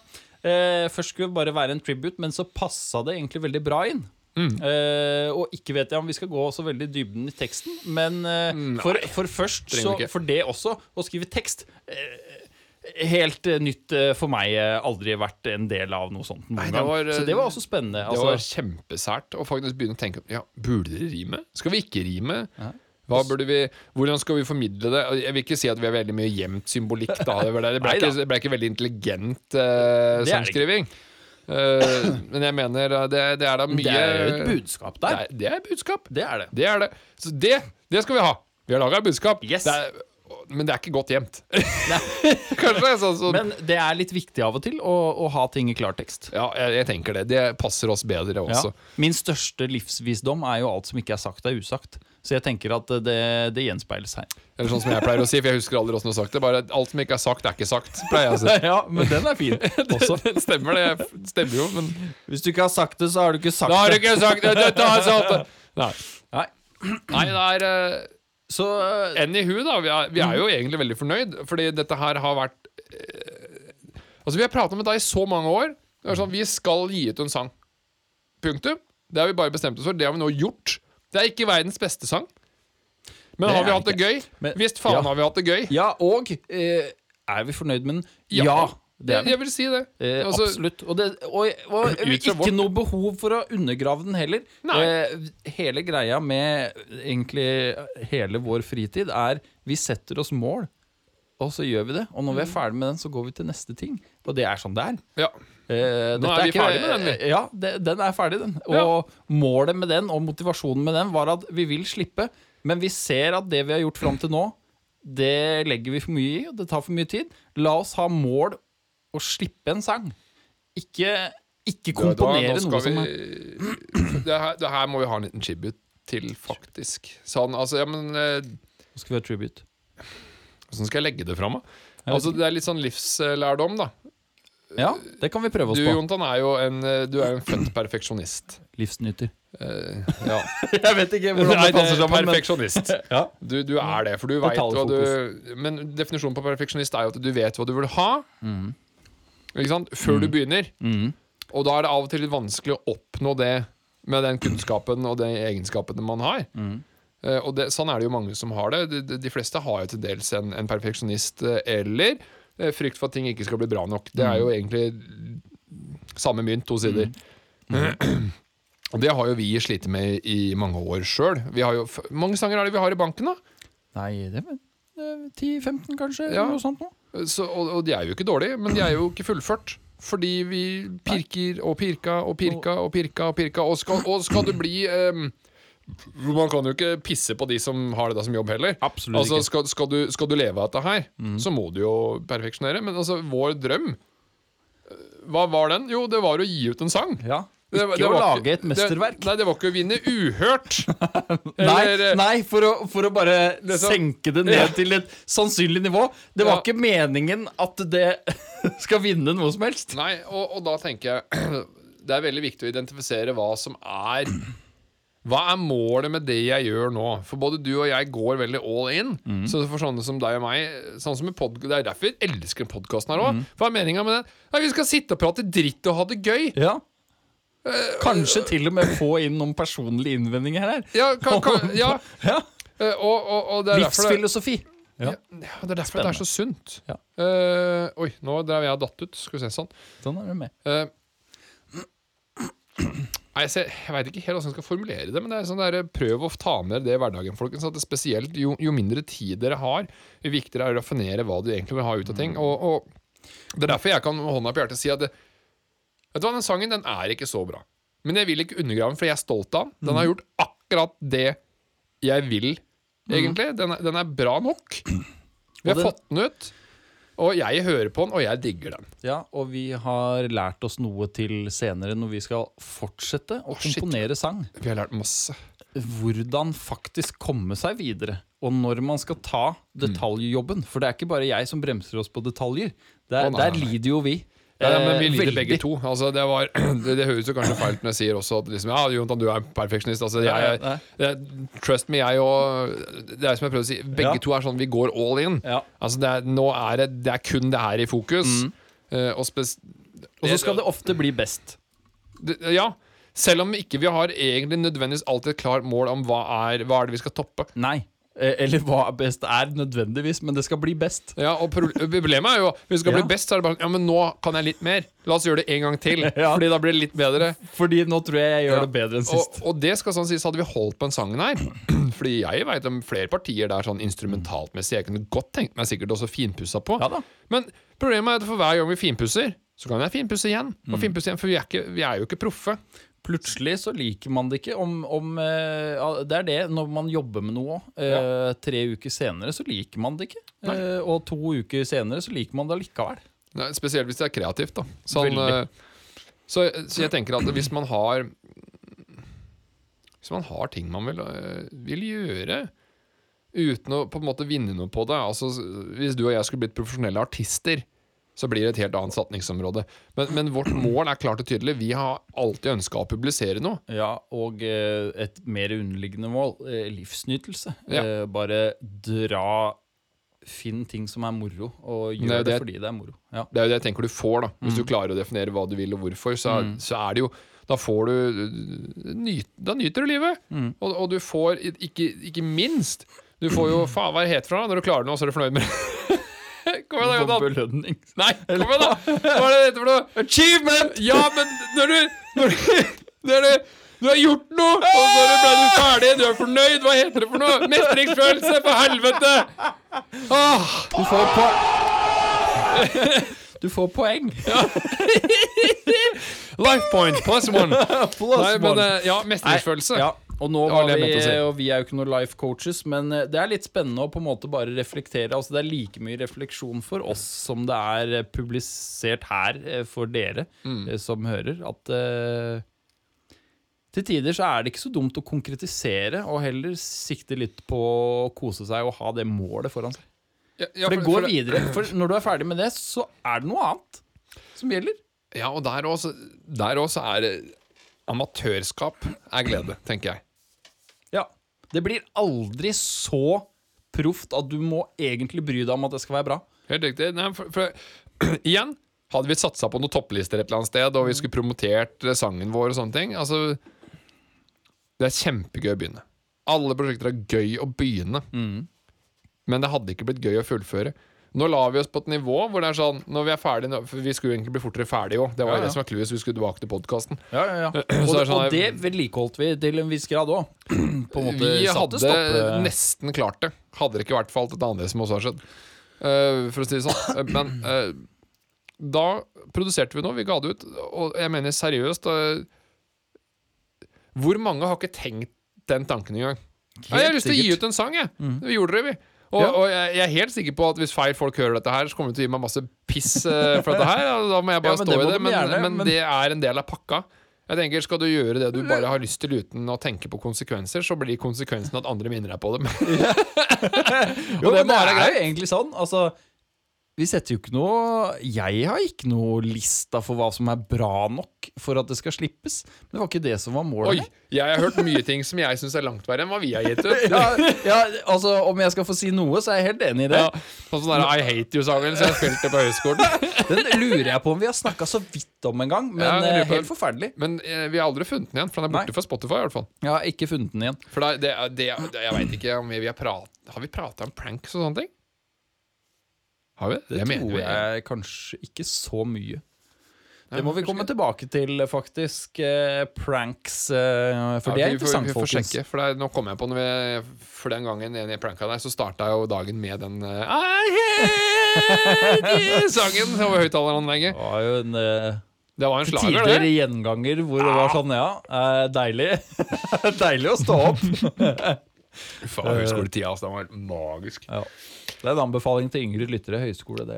Eh, først skulle det bare være en tribute, men så passa det egentlig veldig bra inn. Mm. Uh, og ikke vet jeg om vi skal gå så veldig dybden i teksten, men uh, for, for først så. For det også, å skrive tekst uh, Helt nytt for meg. aldri vært en del av noe sånt. Nei, det var, så det var også spennende. Det Altså, var kjempesært å faktisk begynne å tenke Ja, burde dere rime? Skal vi ikke rime? Burde vi, hvordan skal vi formidle det? Jeg vil ikke si at vi har veldig mye gjemt symbolikk. Da. Det, ble, det, ble ikke, det ble ikke veldig intelligent uh, sangskriving. Eh, men jeg mener eh, det, det er da mye det er jo et budskap Det der. er, det er et budskap. Det er det. Det er det. Så det, det skal vi ha. Vi har laga et budskap. Yes. Det er, men det er ikke godt gjemt. <laughs> Kanskje sånn som Men det er litt viktig av og til å, å ha ting i klartekst. Ja, jeg, jeg tenker det. Det passer oss bedre Ja. Min største livsvisdom er jo alt som ikke er sagt, er usagt. Så jeg tenker at det, det gjenspeiles her. Eller sånn som jeg pleier å si, for jeg husker aldri åssen du har sagt det. Bare alt som ikke er sagt, er ikke sagt. Pleier jeg å si. <laughs> Ja, men den er fin <laughs> også. Det stemmer, det. Stemmer jo, men Hvis du ikke har sagt det, så har du ikke sagt det. Da har du ikke sagt det! Dette har jeg sagt! Nei. Nei. Nei, det er uh, Så eh, Anywho, da. Vi er, vi er jo egentlig veldig fornøyd, fordi dette her har vært eh, Altså, vi har pratet med deg i så mange år. Det er sånn, Vi skal gi ut en sang. Punktum. Det har vi bare bestemt oss for. Det har vi nå gjort. Det er ikke verdens beste sang. Men Det har vi hatt det gøy? Men- Visst faen Ja. har vi hatt det gøy. Ja, og eh, er vi fornøyd med den? Ja. Ja. det er Jeg, vi. jeg vil si det. Eh, Altså, absolutt. Og, det, og, og ikke vårt- noe behov for å undergrave den heller. Eh, hele greia med egentlig hele vår fritid er vi setter oss mål, og så gjør vi det. Og når vi er Mm. ferdig med den, så går vi til neste ting. Og det er sånn det er. Ja. Eh, Nå er vi ferdig med den, vi. Ja, det, den er ferdig, den. Og målet med den, og motivasjonen med den, var at vi vil slippe. Men vi ser at det vi har gjort fram til nå, det legger vi for mye i, og det tar for mye tid. La oss ha mål å slippe en sang. Ikke, ikke Da- da- komponere nå noe som er vi, <clears throat> det, her, det her må vi ha en liten tribute til, faktisk. Sånn, altså, ja, men eh, Nå skal vi ha tribute. Hvordan skal jeg legge det fram? da? Altså, det er litt sånn livslærdom, da. Ja, det kan vi prøve oss Du, på. Jontan, er jo en, eh, du er jo en født perfeksjonist. Livsnyter. Uh, ja. <laughs> Jeg vet ikke hvordan Nei, det er perfeksjonist. <laughs> ja. Du, du er det, for du vet hva du Men definisjonen på perfeksjonist er jo at du vet hva du vil ha. Ikke sant? Før du begynner. Mm. Og da er det av og til litt vanskelig å oppnå det med den kunnskapen og de egenskapene man har. Mm. Eh, og det, sånn er det jo mange som har det. De, de, fleste har jo til dels en, en perfeksjonist eh, eller eh, frykt for at ting ikke skal bli bra nok. Det er jo egentlig samme mynt, to sider. <clears throat> Og det har jo vi slitt med i mange år sjøl. Mange sanger er det vi har i banken, da? Nei, det er 10-15 kanskje, Ja. noe sånt noe. Så, og, og de er jo ikke dårlige, men de er jo ikke fullført. Fordi vi pirker og pirka og pirka og pirka og pirka. Og skal, og skal du bli ehm, Man kan jo ikke pisse på de som har det som jobb heller. Absolutt altså, ikke. skal, skal, du, skal du leve av dette her, så må du jo perfeksjonere. Men altså, vår drøm eh, Hva var den? Jo, det var å gi ut en sang. Ja. Det Ikke var- det å lage lage et mesterverk. Det, nei, det var ikke å vinne uhørt. <laughs> Eller, eh, nei for, å, for å bare Liksom- senke det ned til et sannsynlig nivå. Det var Ja. ikke meningen at det <laughs> skal vinne noe som helst. Nei, og, og da tenker jeg <clears throat> Det er veldig viktig å identifisere hva som er Hva er målet med det jeg gjør nå? For både du og jeg går veldig all in. Så for sånne som deg og meg Sånn som pod Det er derfor vi elsker podkasten her òg. Hva er meninga med den? Nei, Vi skal sitte og prate dritt og ha det gøy. Ja. Kanskje til og med få inn noen personlige innvendinger her. Ja, ka, ka, ja. Ja. eh, Og, og, og det er Livsfilosofi. ja, ja, det er derfor det er så sunt. Ja. Uh, oi, nå drev jeg datt ut. Skal vi se sånn. Sånn er du med. Eh, Nei, jeg, jeg veit ikke helt hvordan jeg skal formulere det, men det er sånn der, prøv å ta med det i hverdagen, folkens. At det spesielt, jo, jo mindre tid dere har, jo viktigere er det å raffinere hva du egentlig vil ha ut av ting. Og, og Det er derfor jeg kan med hånda på hjertet si at det, Vet du hva, den sangen den er ikke så bra. Men jeg vil ikke undergrave den, for jeg er stolt av den. Den har gjort akkurat det jeg vil, egentlig. Den er, den er bra nok. <clears throat> Vi har fått den ut. Og jeg hører på den, og jeg digger den. Ja, og vi har lært oss noe til senere når vi skal fortsette å shit. komponere sang. Vi har lært masse. hvordan faktisk komme seg videre. Og når man skal ta detaljjobben. For det er ikke bare jeg som bremser oss på detaljer. Der, Å, nei, der nei, lider jo vi. Ja, ja, men vi Eh, lider veldig. begge to. Altså, det, var, <clears throat> det, det høres jo kanskje feil når jeg sier også at liksom, ja, Jonathan, du er perfeksjonist. Altså, jeg, jeg, trust me, jeg og Det er som jeg prøver å si, begge Ja. to er sånn vi går all in. Altså, det er, nå er det, det er kun det her i fokus. Mm. Eh, og, så skal det ofte bli best. Ja. Selv om ikke vi har egentlig nødvendigvis alltid et klart mål om hva er, hva er det vi skal toppe. Nei. Eh, Eller hva best er nødvendigvis, men det skal bli best. Ja, og Problemet er jo hvis det skal Ja. bli best, så er det bare Ja, men nå kan jeg litt mer. La oss gjøre det en gang til. <laughs> Ja. Fordi da blir det litt bedre. Fordi nå tror jeg jeg gjør Ja. det bedre enn sist. og det skal sånn sies, hadde vi holdt på den sangen her <clears throat> Fordi jeg vet om flere partier der sånn instrumentaltmessig jeg kunne godt tenkt meg sikkert også finpussa på. Ja da. Men problemet er at for hver gang vi finpusser, så kan jeg finpusse igjen. Mm. Og finpusse igjen, For vi er, ikke, vi er jo ikke proffe. Plutselig så liker man det ikke. Om, om, eh, det er det når man jobber med noe. Eh, tre uker senere så liker man det ikke. Eh, og to uker senere så liker man det allikevel. Nei, Spesielt hvis det er kreativt. da sånn, så, så jeg tenker at hvis man har Hvis man har ting man vil, vil gjøre uten å på en måte vinne noe på det altså Hvis du og jeg skulle blitt profesjonelle artister, så blir det et helt annet satningsområde. Men, men vårt <clears throat> mål er klart og tydelig. Vi har alltid ønska å publisere noe. Ja, og eh, et mer underliggende mål, eh, livsnytelse. Ja. Eh, bare dra Finn ting som er moro, og gjør det, det, det- fordi det er moro. Ja. Det er jo det jeg tenker du får, da. Hvis Mm. du klarer å definere hva du vil og hvorfor, så, er- så er det jo Da får du nyt, Da nyter du livet. Mm. Og, og du får ikke, ikke minst Du får jo faen hva det heter het fra når du klarer noe, så er du fornøyd med det. <laughs> Kom igjen, da, kom belønning. Nei, <laughs> kom igjen, da! Hva er det dette for noe? Achievement! Ja, men når du Når du, når du, du har gjort noe, og så ble du ferdig, du er fornøyd. Hva heter det for noe? Mestringsfølelse, for helvete! Åh, Du får poeng. Du får poeng. <laughs> life point plus one. Plus Nei, men eh, ja, mestringsfølelse. Ja, og nå var det vi, si. og vi er jo ikke noen life coaches, men eh, det er litt spennende å på en måte bare reflektere. Altså Det er like mye refleksjon for oss som det er eh, publisert her eh, for dere Mm. som hører. At uh, til tider så er det ikke så dumt å konkretisere, og heller sikte litt på å kose seg og ha det målet foran seg. Ja, ja, For det går videre. For når du er ferdig med det, så er det noe annet som gjelder. Ja, og der også, der også er det amatørskap er glede, tenker jeg. Ja. Det blir aldri så proft at du må egentlig bry deg om at det skal være bra. Helt riktig. Nei, for, for, <clears throat> igjen, hadde vi satsa på noen topplister et eller annet sted, og vi skulle promotert eh, sangen vår og sånne ting Altså, det er kjempegøy å begynne. Alle prosjekter er gøy å begynne, men det hadde ikke blitt gøy å fullføre. Nå la vi oss på et nivå hvor det er sånn Når vi er ferdige nå- For vi skulle jo egentlig bli fortere ferdige òg. Det var jo det som var clouet, vi skulle tilbake til podkasten. Ja, ja, ja. <clears throat> Og, det sånn- og det vedlikeholdt vi til en viss grad òg. <clears throat> Vi hadde nesten klart det. Hadde det ikke vært for alt dette andre som også har skjedd. Uh, for å si det sånn. Eh, men uh, da produserte vi noe, vi ga det ut, og jeg mener seriøst uh, Hvor mange har ikke tenkt den tanken engang? Jeg har lyst til å gi ut en sang, jeg. Vi gjorde det, vi. Og, Ja. og jeg, er helt sikker på at hvis feil folk hører dette her, så kommer de til å gi meg masse piss eh, for dette her. og Da må jeg bare Ja, stå i det. de Men, gjerne, men men- det er en del av pakka. Jeg tenker, Skal du gjøre det du bare har lyst til uten å tenke på konsekvenser, så blir konsekvensen at andre minner deg på dem. <laughs> Jo, det det er er jo egentlig sånn. Altså, vi setter jo ikke noe Jeg har ikke noe lista for hva som er bra nok for at det skal slippes. Men det var ikke det som var målet. Oi, jeg har hørt mye ting som jeg syns er langt verre enn hva vi har gitt ut. <laughs> Ja, ja, altså Om jeg skal få si noe, så er jeg helt enig i det. Ja, sånn der I Hate You-sangen som jeg spilte på høyskolen. <laughs> Den lurer jeg på om vi har snakka så vidt om en gang. Men Ja, eh, helt forferdelig. Men eh, vi har aldri funnet den igjen, for den er borte Nei. fra Spotify. i hvert fall har ikke funnet den igjen. For det, det, det, Jeg veit ikke om vi har prat, Har vi prata om pranks og sånne ting? Har vi? Det Jeg mener tror vi- jeg kanskje ikke så mye. Nei, Det må vi komme tilbake til, faktisk. Eh, pranks. Eh, for Ja, det er vi får- interessant, Vi får folkens. sjekke, for det, er- nå kom jeg på når vi, For den gangen en i pranka deg, så starta jo dagen med den eh, I hate <laughs> sangen over høyttaleranlegget. Det var jo en Det var en slager, tider det. gjenganger hvor det var sånn, ja. Deilig. <laughs> deilig å stå opp. <laughs> Faen, høyskoletida, altså. Den var helt magisk. Ja. Det er en anbefaling til yngre lyttere. Høyskole, det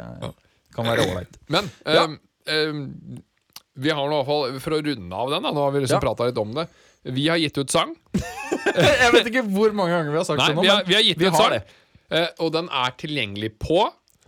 kan være ålreit. Men Ja. um, vi har nå fall, For å runde av den, da, nå har vi liksom Ja. prata litt om det. Vi har gitt ut sang. <laughs> Jeg vet ikke hvor mange ganger vi har sagt Nei, sånn. vi har, vi har gitt vi ut sang. det. Eh, og den er tilgjengelig på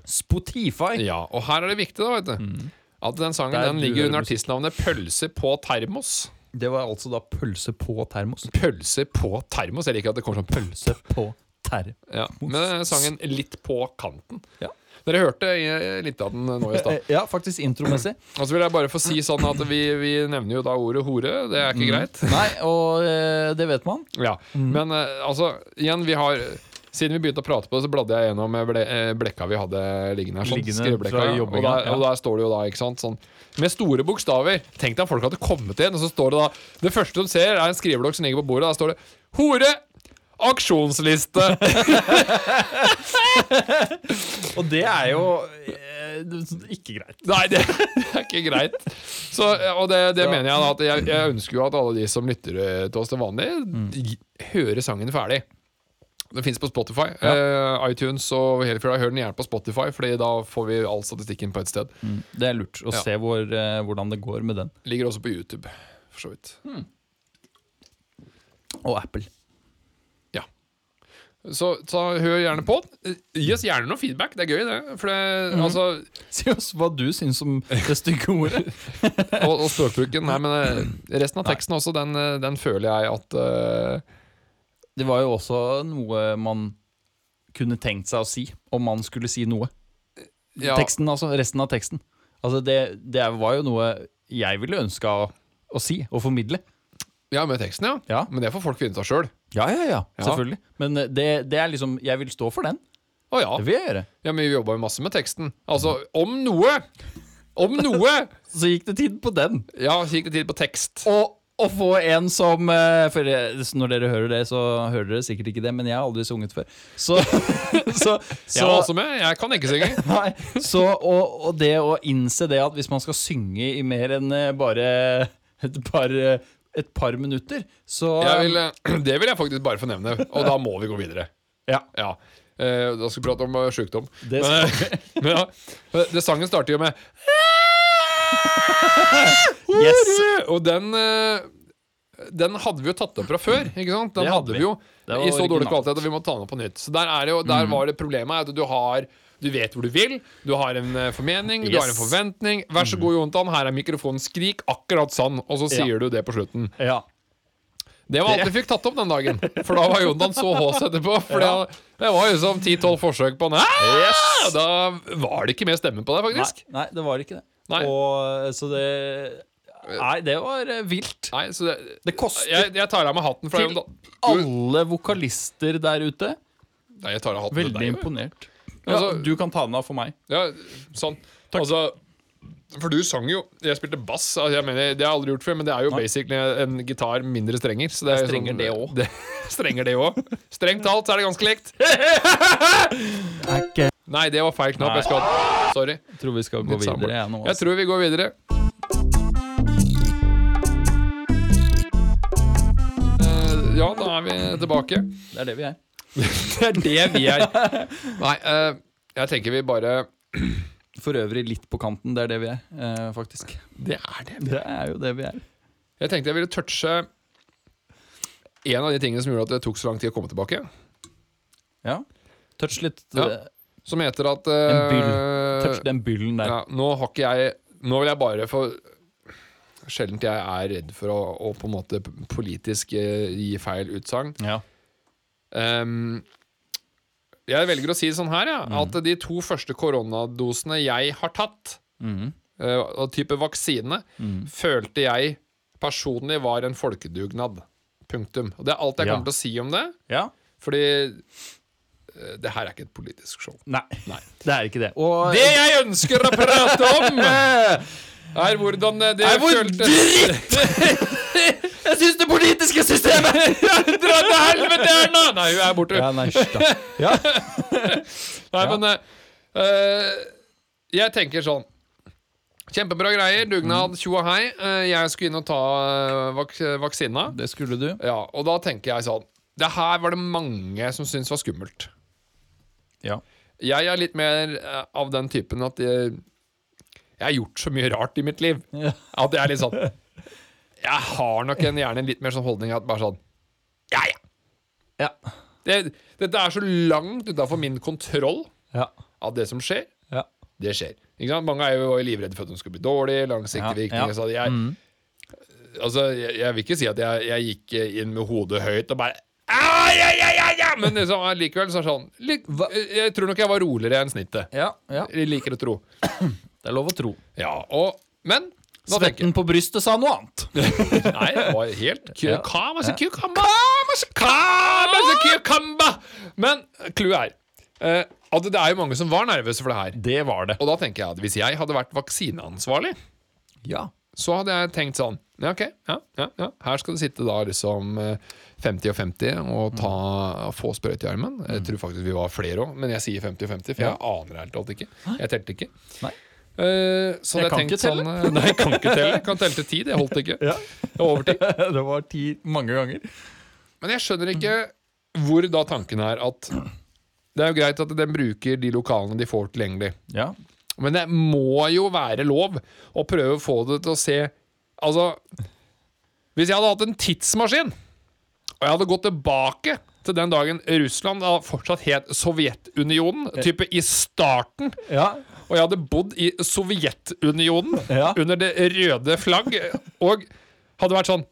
Spotify. Ja, og her er det viktig, da, vet du. At den sangen den ligger under artistnavnet Pølse på termos. Det var altså da pølse på termos. Pølse på termos. Jeg liker at det kommer sånn pølse. Pølse på termos. Med sangen litt på kanten. Ja. Dere hørte eh, litt av den nå i stad. Ja, faktisk intromessig. Og så vil jeg bare få si sånn at vi, vi nevner jo da ordet hore. Det er ikke greit. Nei, og eh, det vet man. Ja, Men eh, altså, igjen, vi har Siden vi begynte å prate på det, så bladde jeg gjennom eh, ble, eh, blekka vi hadde liggende her. Sånn, Liggende ja. og, der, og der står det jo da, ikke sant, sånn med store bokstaver. Tenk deg at folk hadde kommet inn, og så står det da Det første de ser, er en skriveblokk som ligger på bordet. Der står det 'Hore! Aksjonsliste'. <laughs> Og det er jo eh, ikke greit. Nei, det, det er ikke greit. Så, og det, det mener jeg da at jeg, jeg ønsker jo at alle de som lytter eh, til oss til vanlig, mm. hører sangen ferdig. Den fins på Spotify. Eh, iTunes og hele fjøla. Hør den gjerne på Spotify, Fordi da får vi all statistikken på ett sted. Det er lurt å Ja. se hvor, uh, hvordan det går med den. Ligger også på YouTube, for så vidt. Og Apple. Så, så hør gjerne på. Gi oss gjerne noe feedback. Det er gøy, det. For det, altså, Si oss hva du syns om det stygge ordet. <laughs> og, og språkbruken. Nei, men eh, resten av teksten også, den, eh, den føler jeg at uh, Det var jo også noe man kunne tenkt seg å si, om man skulle si noe. ja, Teksten, altså. Resten av teksten. Altså, det, det var jo noe jeg ville ønska å, å si og formidle. ja, med teksten, ja. Ja. Men det får folk finne ut av sjøl. Ja, ja, ja, selvfølgelig. Men eh, det, det er liksom Jeg vil stå for den. Å ja. Det vil jeg gjøre. Ja, men vi jobba jo masse med teksten. Altså, om noe! Om noe! <laughs> Så gikk det tid på den. Ja, så gikk det tid på tekst. Og å få en som eh, For eh, når dere hører det, så hører dere sikkert ikke det, men jeg har aldri sunget før. Så, <laughs> så, Jeg har var også med. Jeg kan ikke synge. <laughs> Nei, så og, og det å innse det at hvis man skal synge i mer enn bare et par, et par minutter, så Jeg vil, eh, <clears throat> det vil jeg faktisk bare få nevne, og da må vi gå videre. Ja. Ja. Eh, Da skal vi prate om eh, sjukdom. Det Men, <laughs> men ja, det sangen starter jo med <laughs> Yes. Og den eh, Den hadde vi jo tatt opp fra før. Ikke sant? Den hadde vi jo i så dårlig kvalitet at vi må ta den opp på nytt. Så der, er det jo, der var det problemet at du har du vet hvor du vil, du har en formening, formening, du har en forventning. Vær så god, Jontan, her er mikrofonen. Skrik akkurat sånn, og så Ja. sier du det på slutten. Ja. Det var alt vi fikk tatt opp den dagen. For da var Jontan så hås etterpå. For det, det var jo som 10-12 forsøk på den. Yes. Da var det ikke mer stemme på deg, faktisk. nei, det var ikke det. Og så det Nei, det var eh, vilt. Nei, så det, Det koster jeg, jeg tar av meg hatten for Til alle vokalister der ute. Nei, Veldig deg. jo. Imponert. Ja, Altså- du kan ta den av for meg. Ja, sånn. Altså, for du sang jo Jeg spilte bass. Altså, jeg mener, det har jeg aldri gjort før, men det er jo Nei. basically en gitar mindre strenger. Så det er Strenger sånn- det også. <laughs> det- Strenger det òg. Strengt talt så er det ganske likt. <laughs> Nei, det var feil knapp. Jeg skal Sorry. Jeg tror vi skal gå Litt videre. Jeg, nå, Jeg altså. tror vi går videre. Eh, Ja, da er vi tilbake. Det er det vi er. Det er det vi er. Nei, eh, jeg tenker vi bare For øvrig litt på kanten. Det er det vi er, eh, faktisk. Det er det. Det er jo det vi er. Jeg tenkte jeg ville touche en av de tingene som gjorde at det tok så lang tid å komme tilbake. Ja. Touch litt Ja. eh, Som heter at En eh, Touch den byllen der. ja, Nå har ikke jeg Nå vil jeg bare få Sjelden jeg er redd for å, å på en måte politisk eh, gi feil utsagn. Ja. Ehm, jeg velger å si det sånn her, ja, at de to første koronadosene jeg har tatt, mm. uh, type vaksine, Mm. følte jeg personlig var en folkedugnad. Punktum. Og det er alt jeg Ja. kommer til å si om det. ja. Fordi eh, det her er ikke et politisk show. Nei, Nei. <laughs> det er ikke det. Og Det jeg ønsker å prate om, <laughs> er hvordan eh, det Er hvor føltes <laughs> Jeg syns det politiske systemet <laughs> Dra til helvete, Erna! Nei, hun er borte. Ja, nei. Ja. <laughs> Nei, Ja. men eh, eh, Jeg tenker sånn Kjempebra greier. Dugnad, Mm. tjo og hei. Eh, jeg skulle inn og ta eh, vak vaksina. Det skulle du. Ja, og da tenker jeg sånn Det her var det mange som syntes var skummelt. Ja. Jeg er litt mer av den typen at jeg, Jeg har gjort så mye rart i mitt liv Ja. at jeg er litt sånn <laughs> Jeg har nok en, gjerne en litt mer sånn holdning at bare sånn Ja, ja. Ja. Det, dette er så langt utafor min kontroll Ja. at det som skjer, ja. det skjer. Mange er jo livredde for at de skal bli dårlig, langsiktige virkninger. Så jeg, altså, jeg, jeg vil ikke si at jeg, jeg gikk inn med hodet høyt og bare «Ah, ja, ja, ja, ja! Men liksom, likevel så er det sånn litt, Jeg tror nok jeg var roligere enn snittet. ja. ja. Jeg liker å tro. Det er lov å tro. Ja, og Men Svetten på brystet sa noe annet. <laughs> Nei, det var helt cucumber. Altså, cucumber. Men clouet er uh, at det er jo mange som var nervøse for det her. Det var det. Og da tenker jeg at hvis jeg hadde vært vaksineansvarlig, Ja. så hadde jeg tenkt sånn Ja, ok, ja, ja, ja. Her skal du sitte da liksom eh, 50 og 50 og ta, få sprøyte i armen. Jeg tror faktisk vi var flere òg, men jeg sier 50 og 50, for jeg aner helt alt ikke. Jeg telte ikke. Nei. Eh, så Jeg hadde kan ikke telle. Sånn, eh, nei, jeg kan ikke telle. Jeg kan telle til ti. Det holdt ikke. <laughs> Ja. Det var over ti. <laughs> det var ti mange ganger. Men jeg skjønner ikke hvor da tanken er at Det er jo greit at den bruker de lokalene de får tilgjengelig. Ja. Men det må jo være lov å prøve å få det til å se Altså Hvis jeg hadde hatt en tidsmaskin, og jeg hadde gått tilbake til den dagen Russland da fortsatt het Sovjetunionen, type i starten, Ja. Og jeg hadde bodd i Sovjetunionen Ja. under det røde flagg, og hadde vært sånn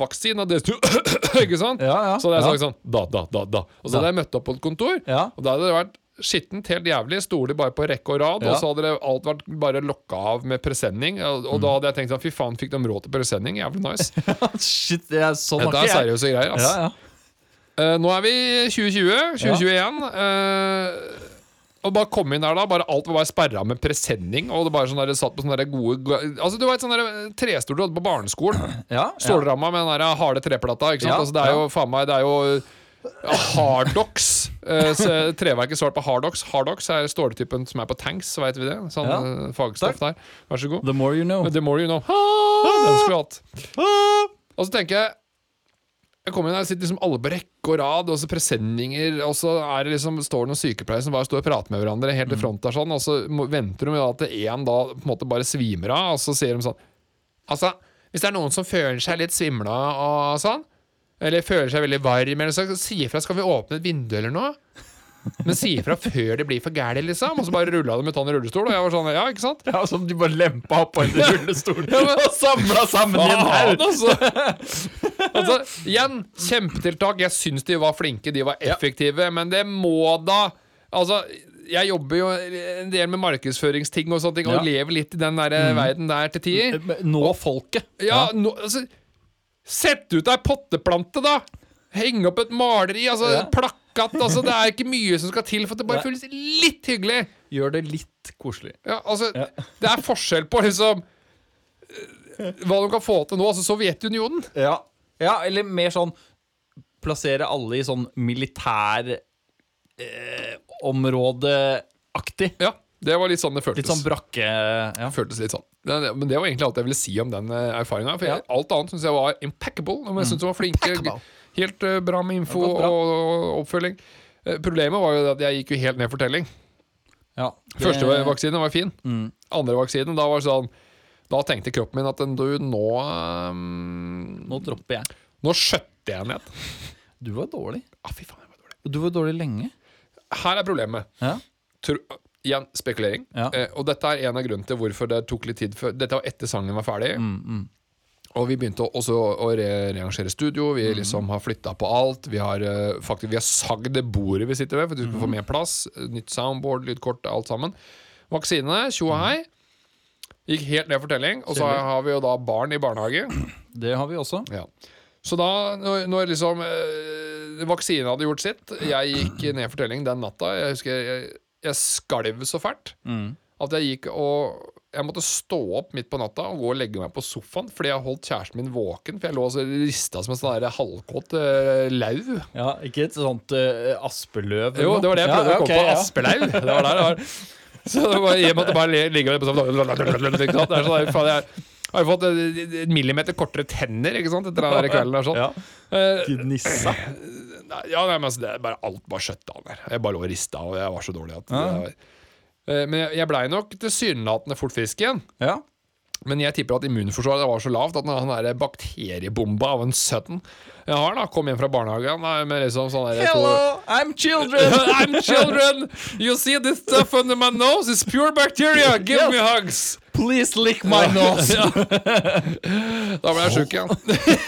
vaksine det <coughs> Ikke sant? Ja, ja. Så hadde jeg Ja. sagt sånn da, da, da, da. Og så hadde jeg møtt opp på et kontor, Ja. og da hadde det vært skittent, helt jævlig. Stoler bare på rekke og rad, Ja. og så hadde det alt vært bare lokka av med presenning. Og, og da hadde jeg tenkt sånn fy faen, fikk de råd til presenning? Jævlig nice. <laughs> Shit, det er sånn Dette er seriøse greier, ass. Ja, ja. Uh, nå er vi 2020, 2021. eh, og bare komme inn der da Bare Alt var bare sperra med presenning. Og det bare sånn der, satt på sånne der gode Altså Du vet sånn der trestol du hadde på barneskolen. <clears throat> ja. Stålramma med den der harde treplata. Ikke sant? Ja, altså, det er jo faen meg Det er jo ja, Hardox. Uh, treverket står på Hardox. Hardox er ståltypen som er på tanks, så veit vi det? Sånn Ja. eh, fagstoff der. Vær så god. The more you know. The more you know. Den skulle vi hatt. Og så tenker jeg Jeg kommer inn her, sitter liksom alle på rekke og rad, og så presenninger, og så er det liksom, står det noen sykepleiere som bare står og prater med hverandre helt i front der, sånn, og så må, venter de da til én da på en måte bare svimer av, og så sier de sånn Altså, hvis det er noen som føler seg litt svimla og sånn, eller føler seg veldig varm, eller så si ifra, skal vi åpne et vindu eller noe? Men si ifra før det blir for gærent, liksom. Og så bare rulla de ut han i rullestol, og jeg var sånn, ja, ikke sant? Ja, Som de bare lempa på en rullestol og samla sammen i en haug. altså. altså! Igjen, kjempetiltak. Jeg syns de var flinke, de var effektive, men det må da Altså, jeg jobber jo en del med markedsføringsting og sånne ting, og Ja. lever litt i den der verden der til tider. Nå folket. Ja, nå, altså Sett ut ei potteplante, da! Heng opp et maleri, altså Ja. en plakat. Altså, det er ikke mye som skal til for at det bare Nei. føles litt hyggelig. Gjør det litt koselig. Ja, altså, Ja. Det er forskjell på liksom eh, hva de kan få til nå. Altså Sovjetunionen. Ja. ja, eller mer sånn Plassere alle i sånn militær eh. Ja, det var litt sånn det føltes. Litt sånn brakke ja. føltes litt sånn. Det- Men det var egentlig alt jeg ville si om den erfaringa. For jeg, alt annet syns jeg var impeccable. Men jeg synes de var flinke. Helt eh, bra med info bra. og, oppfølging. Eh, problemet var jo at jeg gikk jo helt ned for telling. ja. det- Første vaksinen var fin. Mm. Andre vaksinen, da var sånn Da tenkte kroppen min at du, nå um, Nå dropper jeg. Nå skjøtter jeg ned. <laughs> Du var dårlig. Ah, fy faen, jeg var dårlig. Du var dårlig lenge. Her er problemet. Ja. Tro, igjen, spekulering. Ja. Eh, og dette er en av grunnene til hvorfor det tok litt tid før Dette var etter sangen var ferdig. Mm, mm. Og vi begynte også å re rearrangere studio. Vi liksom har flytta på alt. Vi har eh, faktisk Vi har sagd det bordet vi sitter ved for at vi skal få mer plass. Nytt soundboard, lydkort, alt sammen. Vaksine, tjo og hei. Gikk helt ned for telling. Og så har vi jo da barn i barnehage. <clears throat> Det har vi også. Ja. Så da, når, når liksom eh, vaksinen hadde gjort sitt Jeg gikk ned for telling den natta. Jeg husker jeg, jeg skalv så fælt Mm. at jeg gikk og Jeg måtte stå opp midt på natta og gå og legge meg på sofaen fordi jeg holdt kjæresten min våken. For jeg lå og rista som en sånn halvkåt uh, lau. Ja, ikke et sånt uh, aspeløv? Jo, det var det jeg prøvde ja, å komme på. ja. Aspelau. Det var der det var. Så det var, jeg måtte bare ligge og på sånn? Det er sånn Jeg har fått eh, en millimeter kortere tenner ikke sant? etter den der kvelden. Der, sånn. Ja. Eh. Nei, Ja, nei, men altså, det er bare Alt bare skjøtta av der. Jeg bare lå og rista, og jeg var så dårlig at Ja. Eh, Men jeg- blei nok tilsynelatende fort frisk igjen. Ja. Men jeg tipper at immunforsvaret var så lavt at han der bakteriebomba av en sønn jeg har da, kom hjem fra barnehagen med liksom sånn Hello, I'm children! <laughs> I'm children! You see this stuff under my nose? It's pure bacteria! <laughs> Give Yes. me hugs! Please lick my <laughs> nose! Ja. Da ble jeg sjuk igjen.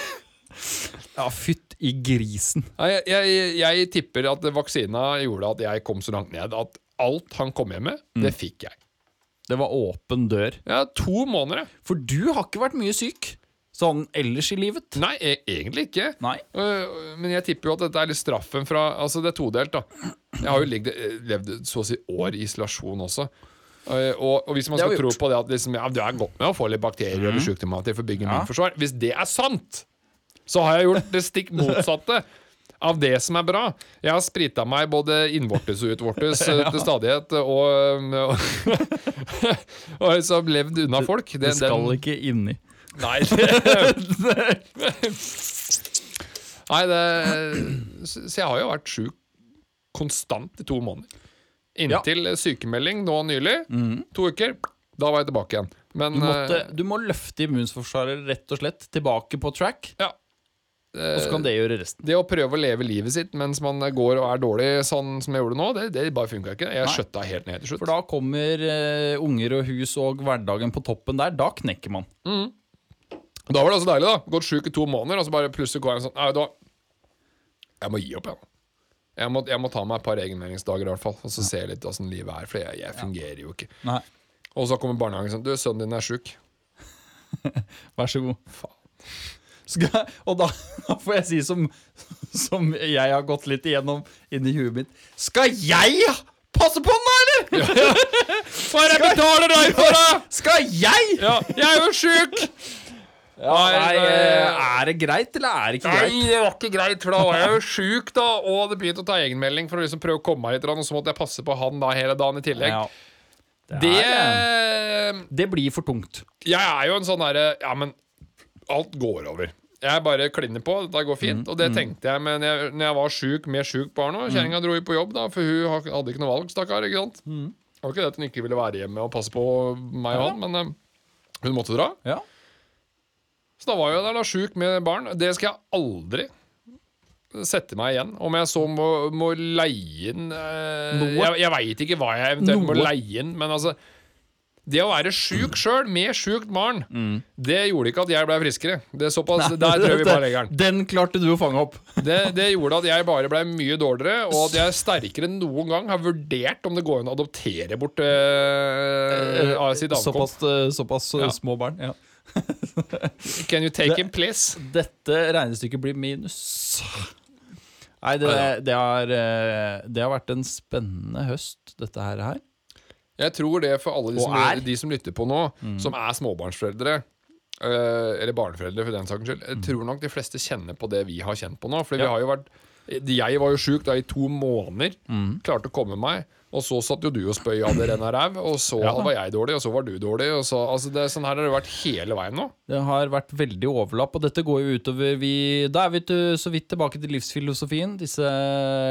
Ja, fytt i grisen. Jeg, jeg, jeg tipper at vaksina gjorde at jeg kom så langt ned at alt han kom hjem med, Mm. det fikk jeg. Det var åpen dør. Ja, to måneder. For du har ikke vært mye syk sånn ellers i livet. Nei, e egentlig ikke. Nei. Øh, Men jeg tipper jo at dette er litt straffen fra Altså, det er todelt, da. Jeg har jo ligget, eh, levd så å si år i isolasjon også. Øh, Og, og hvis man skal tro gjort. på det at liksom, ja, det er godt med å få litt bakterier eller sykdommer til for å bygge Ja. immunforsvar Hvis det er sant, så har jeg gjort det stikk motsatte. Av det som er bra. Jeg har sprita meg både innvortes og utvortes <laughs> ja. til stadighet, og, og, <laughs> og liksom levd unna folk. Det det skal den- ikke inni. Nei <laughs> Nei, det Så jeg har jo vært sjuk konstant i to måneder. Inntil sykemelding nå nylig. To uker. Da var jeg tilbake igjen. Men Du, måtte, eh, du må løfte immunforsvaret rett og slett tilbake på track, ja. Og så kan det gjøre resten. Det å prøve å leve livet sitt mens man går og er dårlig, sånn som jeg gjorde nå, det, det bare funka ikke. Jeg skjøtta helt ned til slutt. For da kommer uh, unger og hus og hverdagen på toppen der. Da knekker man. Da var det altså deilig, da. Gått sjuk i to måneder, og så bare plutselig går jeg sånn Nei, da Jeg må gi opp, jeg. Jeg må, jeg må ta meg et par egenmeldingsdager, i hvert fall. Og så se litt åssen livet er. For jeg, jeg fungerer jo ikke. Nei, Og så kommer barnehagen sånn Du, sønnen din er sjuk. <laughs> vær så god. Faen. Skal, og da, <laughs> da får jeg si som, som jeg har gått litt igjennom inni huet mitt Skal jeg passe på den, da, eller?! Hva er det jeg betaler deg for, da?! Skal jeg?! Ja, jeg er jo sjuk! Nei, eh, er det greit, eller er det ikke greit? Nei, det var ikke greit, for da var jeg jo sjuk, da. Og det begynte å ta egenmelding for å liksom prøve å komme meg litt. Og så måtte jeg passe på han da hele dagen i tillegg. Ja. Det eh, det blir for tungt. Jeg er jo en sånn derre Ja, men alt går over. Jeg bare klinner på. Det går fint. Og det tenkte jeg men jeg, når jeg var sjuk med sjukt barn òg. Kjerringa dro jo på jobb, da, for hun hadde ikke noe valg, stakkar. Ikke sant? Det var ikke det at hun ikke ville være hjemme og passe på meg og han, men eh, hun måtte dra. Ja. Så da var jeg der da sjuk med barn. Det skal jeg aldri sette meg igjen. Om jeg så må, må leie inn eh? Jeg, jeg veit ikke hva jeg eventuelt må Noe? leie inn, men altså Det å være sjuk sjøl, med sjukt barn, det gjorde ikke at jeg ble friskere. Det er såpass, Der tror vi bare legger den. Den klarte du å fange opp. <laughs> Det, det gjorde at jeg bare ble mye dårligere, og at jeg sterkere enn noen gang har vurdert om det går an å adoptere bort øh, av sitt avkom. Såpass, eh, såpass eh, Ja. små barn. Ja. <laughs> Can you take him, please? Dette regnestykket blir minus. Nei, det, det, har, eh, det har vært en spennende høst, dette her. Jeg tror det for alle de som, de som lytter på nå, som er småbarnsforeldre, øh, eller barneforeldre for den saks skyld, jeg tror nok de fleste kjenner på det vi har kjent på nå. For vi har jo vært Jeg var jo sjuk i to måneder. Klarte å komme meg. Og så satt jo du og spøy av det renna ræv, og så Ja. var jeg dårlig, og så var du dårlig. Og så, altså det, sånn her har det vært hele veien nå. Det har vært veldig overlapp, og dette går jo utover vi, Da er vi så vidt tilbake til livsfilosofien. Disse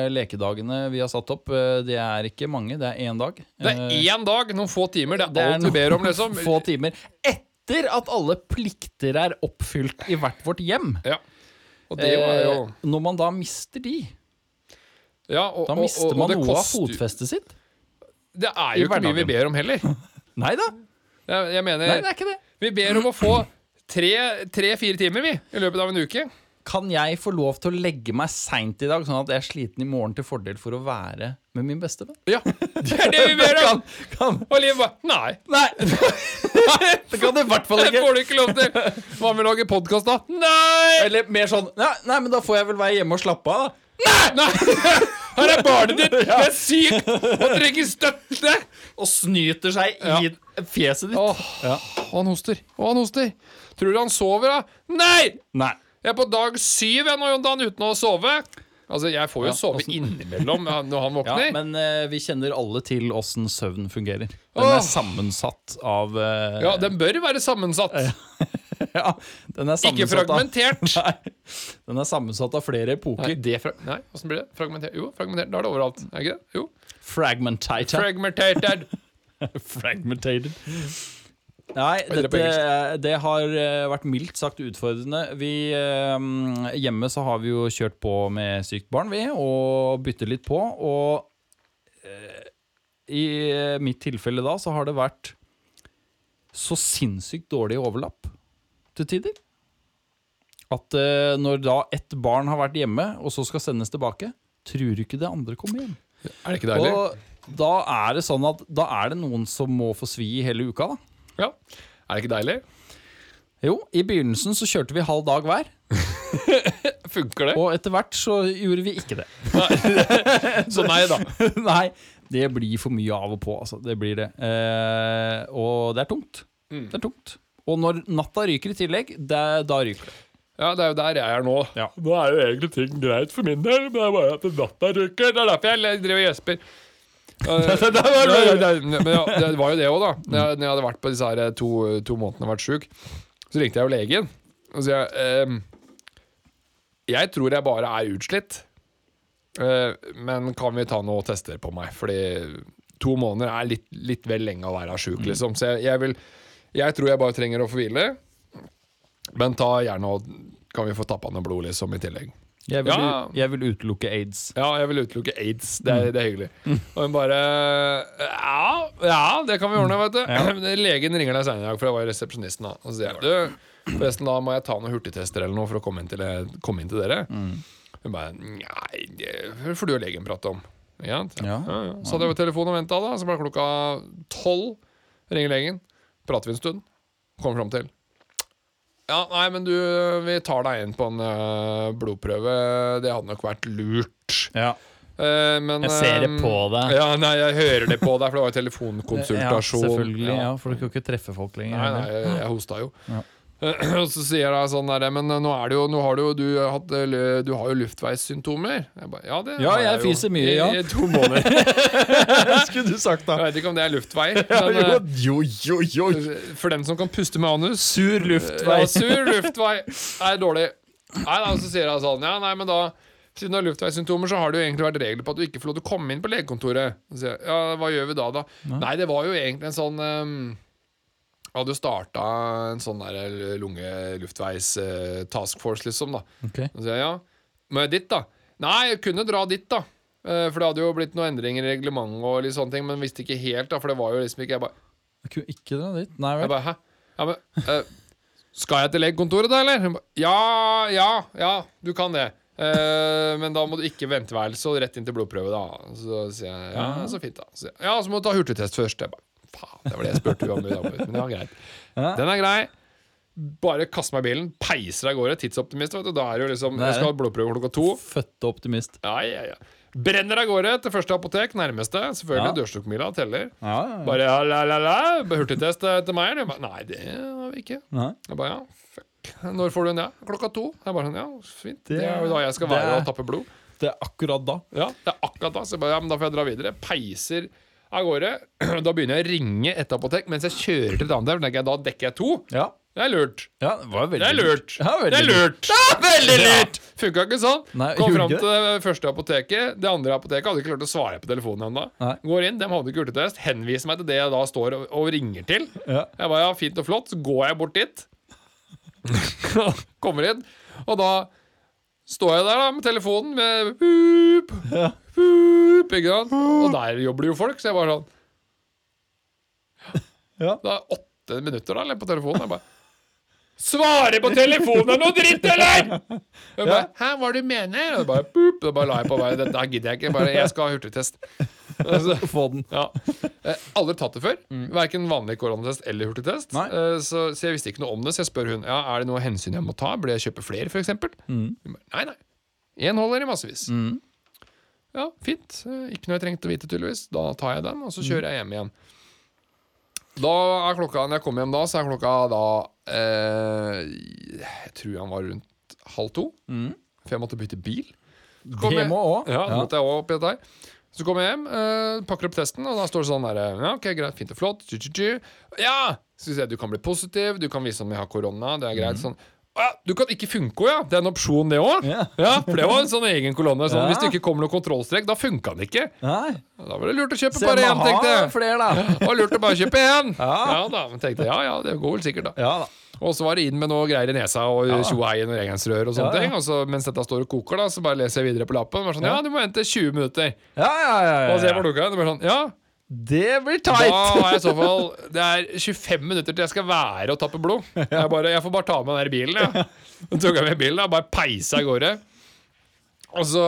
lekedagene vi har satt opp, eh, det er ikke mange, det er én dag. Det er Eh, én dag, noen få timer. Det er, det er alt vi ber om, liksom. <laughs> Få timer. Etter at alle plikter er oppfylt i hvert vårt hjem. Ja. Og det var jo Eh, Når man da mister de, ja, og, da mister man det noe av fotfestet sitt. Det er jo ikke mye vi ber om heller. <laughs> Nei da. Jeg, jeg mener Nei, det er ikke det. Vi ber om å få tre-fire timer, vi, i løpet av en uke. Kan jeg få lov til å legge meg seint i dag, sånn at jeg er sliten i morgen til fordel for å være med min beste venn? Ja, det er det vi ber om! <laughs> Kan, Og Liv bare Nei, Nei! <laughs> det kan du i hvert fall ikke. det får du ikke lov til. Hva med å lage podkast, da? Nei! Eller mer sånn nei, nei, men da får jeg vel være hjemme og slappe av, da. Nei! Her er barnet ditt! Det er sykt og trenger støtte! Og snyter seg i fjeset ditt. Åh, Ja. Og han hoster. Og han hoster. Tror du han sover, da? Nei! Nei. Jeg er på dag syv jeg nå, Jondan, uten å sove. Altså, Jeg får jo Ja, sove innimellom når han <laughs> Ja, våkner. men uh, vi kjenner alle til åssen søvn fungerer. Den Åh. er sammensatt av uh... Ja, Den bør være sammensatt. <laughs> ja, den er Ikke fragmentert! av. <laughs> Nei, den er sammensatt av flere Nei, epoker. det fra Nei, hvordan blir det? Fragmentert? Jo, fragmentert. Da er det overalt. Er ikke det? Jo. Fragmentated. Fragmentated. <laughs> Fragmentated. Nei, dette, det har eh, vært mildt sagt utfordrende. Vi, eh, hjemme så har vi jo kjørt på med sykt barn, vi, og bytter litt på. Og eh, i mitt tilfelle da så har det vært så sinnssykt dårlig overlapp til tider. At eh, når da ett barn har vært hjemme, og så skal sendes tilbake, tror du ikke det andre kommer hjem. Er det ikke deilig? Og da er det sånn at da er det noen som må få svi i hele uka, da. Ja. Er det ikke deilig? Jo, i begynnelsen så kjørte vi halv dag hver, <laughs> Funker det? og etter hvert så gjorde vi ikke det. <laughs> Så nei, da. <laughs> Nei, det blir for mye av og på, altså. Det blir det. Eh, og det er tungt. Mm. Det er tungt. Og når natta ryker i tillegg, det, da ryker det. Ja, det er jo der jeg er nå. Ja. Nå er jo egentlig ting greit for min del, men det er bare at natta ryker. Det er derfor jeg driver og gjesper. <laughs> Eh, det var jo det òg, da. Når jeg, når jeg hadde vært på disse her to, to månedene og vært sjuk, så ringte jeg jo legen. Og så sier jeg ehm, Jeg tror jeg bare er utslitt. Eh, men kan vi ta noen tester på meg? Fordi to måneder er litt, litt vel lenge å være sjuk, liksom. Så jeg, jeg vil Jeg tror jeg bare trenger å få hvile. Men ta gjerne og Kan vi få tappa noe blod, liksom, i tillegg? Jeg vil, Ja. jeg vil utelukke aids. Ja, jeg vil utelukke aids. Det er, det er hyggelig. Og hun bare Ja, ja, det kan vi ordne, vet du. Legen ringer deg senere i dag, for jeg var resepsjonisten. da Og så sier jeg du, forresten, da må jeg ta noen hurtigtester eller noe for å komme inn til, komme inn til dere. Hun bare Nei, det får du og legen prate om. Ja. Ja, ja. Så hadde jeg på telefonen og venta, da. Så ble klokka tolv. Ringer legen. Prater vi en stund. Kommer fram til Ja, nei, men du, vi tar deg inn på en øh, blodprøve. Det hadde nok vært lurt. Ja. Eh, men, Jeg ser det eh, på deg. Ja, nei, jeg hører det på deg, for det var jo telefonkonsultasjon. Ja, selvfølgelig. Ja, For du kan jo ikke treffe folk lenger. Nei, nei, jeg, jeg hosta jo. Ja. <clears throat> Og så sier jeg sånn der, Men nå er det jo Nå har du jo Du, har hatt, eh, du har jo luftveissymptomer. Jeg ba, ja, det Ja, jeg, jeg fiser mye, i, ja. I to måneder. <laughs> <laughs> skulle du sagt da Jeg vet ikke om det er luftvei, <laughs> men ja, jo, jo, jo. for den som kan puste med anus Sur luftvei. Ja, sur luftvei er dårlig. Nei, da, så sier jeg sånn Ja, nei, men da siden du har luftveissymptomer, så har det jo egentlig vært regler på at du ikke får lov til å komme inn på legekontoret. Så ja, hva gjør vi da, da? Nei, det var jo egentlig en sånn um, hadde jo starta en sånn der lunge-luftveis-taskforce, liksom, da. Ok. Så jeg ja, må jeg dit, da? Nei, jeg kunne dra dit, da. Eh, For det hadde jo blitt noen endringer i reglementet, og litt sånne ting men visste ikke helt, da, for det var jo liksom ikke Jeg bare, Jeg kunne ikke dra dit. Nei jeg bare Hæ? Ja, men, uh, skal jeg til legekontoret, da, eller? Ba, ja, ja, ja, du kan det. Uh, men da må du ikke venteværelse og rett inn til blodprøve, da. Så sier jeg ja, så fint, da. Så, ja, så må du ta hurtigtest først. Jeg bare, faen, det var det jeg spurte om, men det var greit. Ja. Den er grei. Bare kaster meg i bilen, peiser av gårde. Tidsoptimist, vet du. Da er det jo liksom er Jeg skal ha blodprøve klokka to. Fødte optimist. Ja, ja, ja. Brenner av gårde til første apotek, nærmeste. Selvfølgelig Ja. dørstokkmila teller. Ja, ja, ja. Bare la, la, la. Hurtigtest eh, til meg, Nei, det har vi ikke. Nei. Jeg bare, ja, fuck. Når får du den, ja? Klokka to. Jeg bare sånn, ja, fint. Det, er jo da jeg skal være og tappe blod. Det er akkurat da. Ja, det er akkurat da. Så jeg bare, ja, men da får jeg dra videre. Peiser av gårde. <clears throat> Da begynner jeg å ringe et apotek mens jeg kjører til et annet. jeg, Da dekker jeg to. Ja. Det er lurt. ja det var veldig Det er lurt. Ja, veldig det er lurt. Veldig lurt! Funka ikke sånn. Nei, Kom fram til det første apoteket. Det andre apoteket hadde ikke klart å svare på telefonen ennå. Går inn, de hadde ikke hurtigtest. Henviser meg til det jeg da står og, og ringer til. Ja. Jeg bare, ja, fint og flott. Så går jeg bort dit. <laughs> Kommer inn. Og da står jeg der da med telefonen med boop, Ja. boop, ikke sant? Og der jobber det jo folk, så jeg bare sånn Ja. Det er åtte minutter da, på telefonen. Jeg bare Svare på telefonen er noe dritt, eller?! Jeg bare, Hæ, hva er det du mener? Og bare, boop, og bare la jeg på vei Dette gidder jeg ikke. Bare, jeg skal ha hurtigtest. Altså, <laughs> Få den. ja. Eh, aldri tatt det før. Verken vanlig koronatest eller hurtigtest. Eh, så, så jeg visste ikke noe om det. Så jeg spør hun ja, er det noe hensyn jeg må ta. Burde jeg kjøpe flere, f.eks.? Mm. Nei, nei. Én holder i massevis. Mm. Ja, fint. Eh, Ikke noe jeg trengte å vite, tydeligvis. Da tar jeg den, og så kjører jeg hjem igjen. Da er klokka, Når jeg kommer hjem da, så er klokka da eh, Jeg tror han var rundt halv to. Mm. For jeg måtte bytte bil. Kom Det må òg. ja, ja. måtte jeg også opp i dette her. Så kommer jeg hjem, eh, pakker opp testen, og da står det sånn der Ja, ok, greit, fint og flott. Tju, tju, tju. Ja! Så sier jeg du kan bli positiv, du kan vise om jeg har korona. Det er greit. Mhm. Sånn. «Å ja, du kan ikke funke òg, ja. Det er en opsjon, det òg. Ja. for det var en sånn egen kolonne. Sånn, Ja. Hvis det ikke kommer noen kontrollstrek, da funka den ikke. Nei. Da var det lurt å kjøpe Se, bare man én, tenkte har jeg. flere, da. Det var lurt å bare kjøpe én. Ja. Ja da, men tenkte jeg, ja ja, det går vel sikkert, da. Ja da. Og så var det inn med noe greier i nesa og Ja. tjoeien og reagensrør og sånne Ja, ja. ting. Og så mens dette står og koker, da, så bare leser jeg videre på lappen. Sånn, ja. Ja. du må vente 20 minutter. Ja, ja, ja, ja, Og så jeg på ja. klokka, og det bare sånn, ja. Det blir tight! Da har jeg i så fall Det er 25 minutter til jeg skal være og tappe blod. <laughs> Jeg, bare, jeg får bare ta med den der bilen, jeg. <laughs> Så tok jeg med bilen, da, bare peisa av gårde. Og så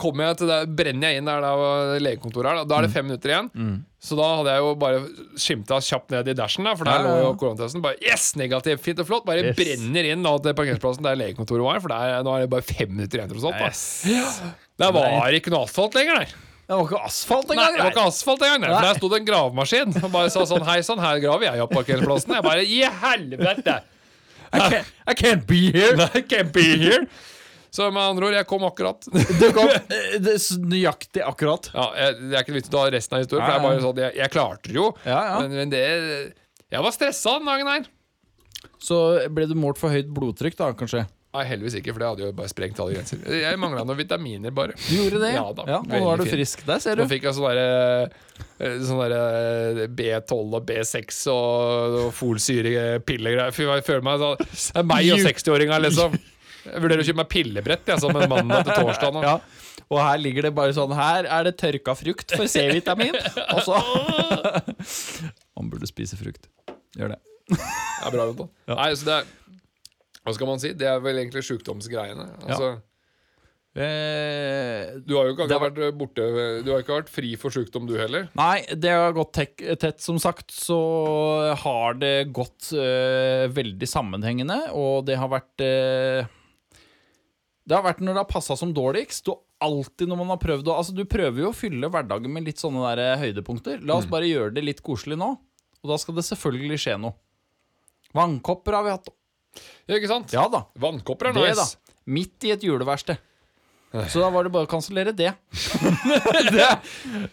kommer jeg til det, brenner jeg inn der der legekontoret er. Da, da er det Mm. fem minutter igjen. Så da hadde jeg jo bare skimta kjapt ned i dashen, da, for der Ja, lå jo koronatesten. Bare yes, negativt, fint og flott. Bare Yes. brenner inn da, til parkeringsplassen der legekontoret var. For der, nå er det bare fem minutter igjen, tross alt. Yes. Der var ikke noe asfalt lenger der. Det var ikke asfalt Nei, engang. det var ikke asfalt engang. der, For Nei. der sto det en gravemaskin og bare sa sånn Hei sann, her graver jeg opp parkeringsplassen. Jeg bare I helvete! I can't, I can't be here. I can't be here. Så med andre ord, jeg kom akkurat. <laughs> Du kom eh, det nøyaktig akkurat. Ja, jeg, Det er ikke vits i å ta resten av historien, for jeg, bare sånn, jeg, jeg klarte det jo. Ja, ja. Men, men det Jeg var stressa den dagen her. Så ble du målt for høyt blodtrykk, da, kanskje? Nei, heldigvis ikke, for det hadde jo bare sprengt alle grenser. Jeg mangla noen vitaminer, bare. <laughs> Du gjorde det? Ja da, ja, Nå er du frisk der, ser du. Nå fikk jeg sånn derre Sånn der B12 og B6 og, og folsyre-pillegreier. Jeg føler meg sånn Det er meg og 60-åringa, liksom. Jeg vurderer å kjøpe meg pillebrett jeg, som en mandag til torsdag. <laughs> Ja. Og her ligger det bare sånn Her er det tørka frukt for C-vitamin. Og så <laughs> Man burde spise frukt. Gjør det. Det er bra, Jonathan. <laughs> Nei, så det er Hva skal man si? Det er vel egentlig sjukdomsgreiene. Altså, Eh, Du har jo ikke Det vært borte Du har ikke vært fri for sjukdom, du heller. Nei, det har gått tek tett, som sagt. Så har det gått eh, veldig sammenhengende, og det har vært eh, Det har vært når det har passa som dårligst, og alltid når man har prøvd å Altså, du prøver jo å fylle hverdagen med litt sånne der eh, høydepunkter. La oss bare gjøre det litt koselig nå, og da skal det selvfølgelig skje noe. Vannkopper har vi hatt. Ja, ikke sant? Ja da. Vannkopper er Det, nice. da. Midt i et juleverksted. Så da var det bare å kansellere det. <laughs> det.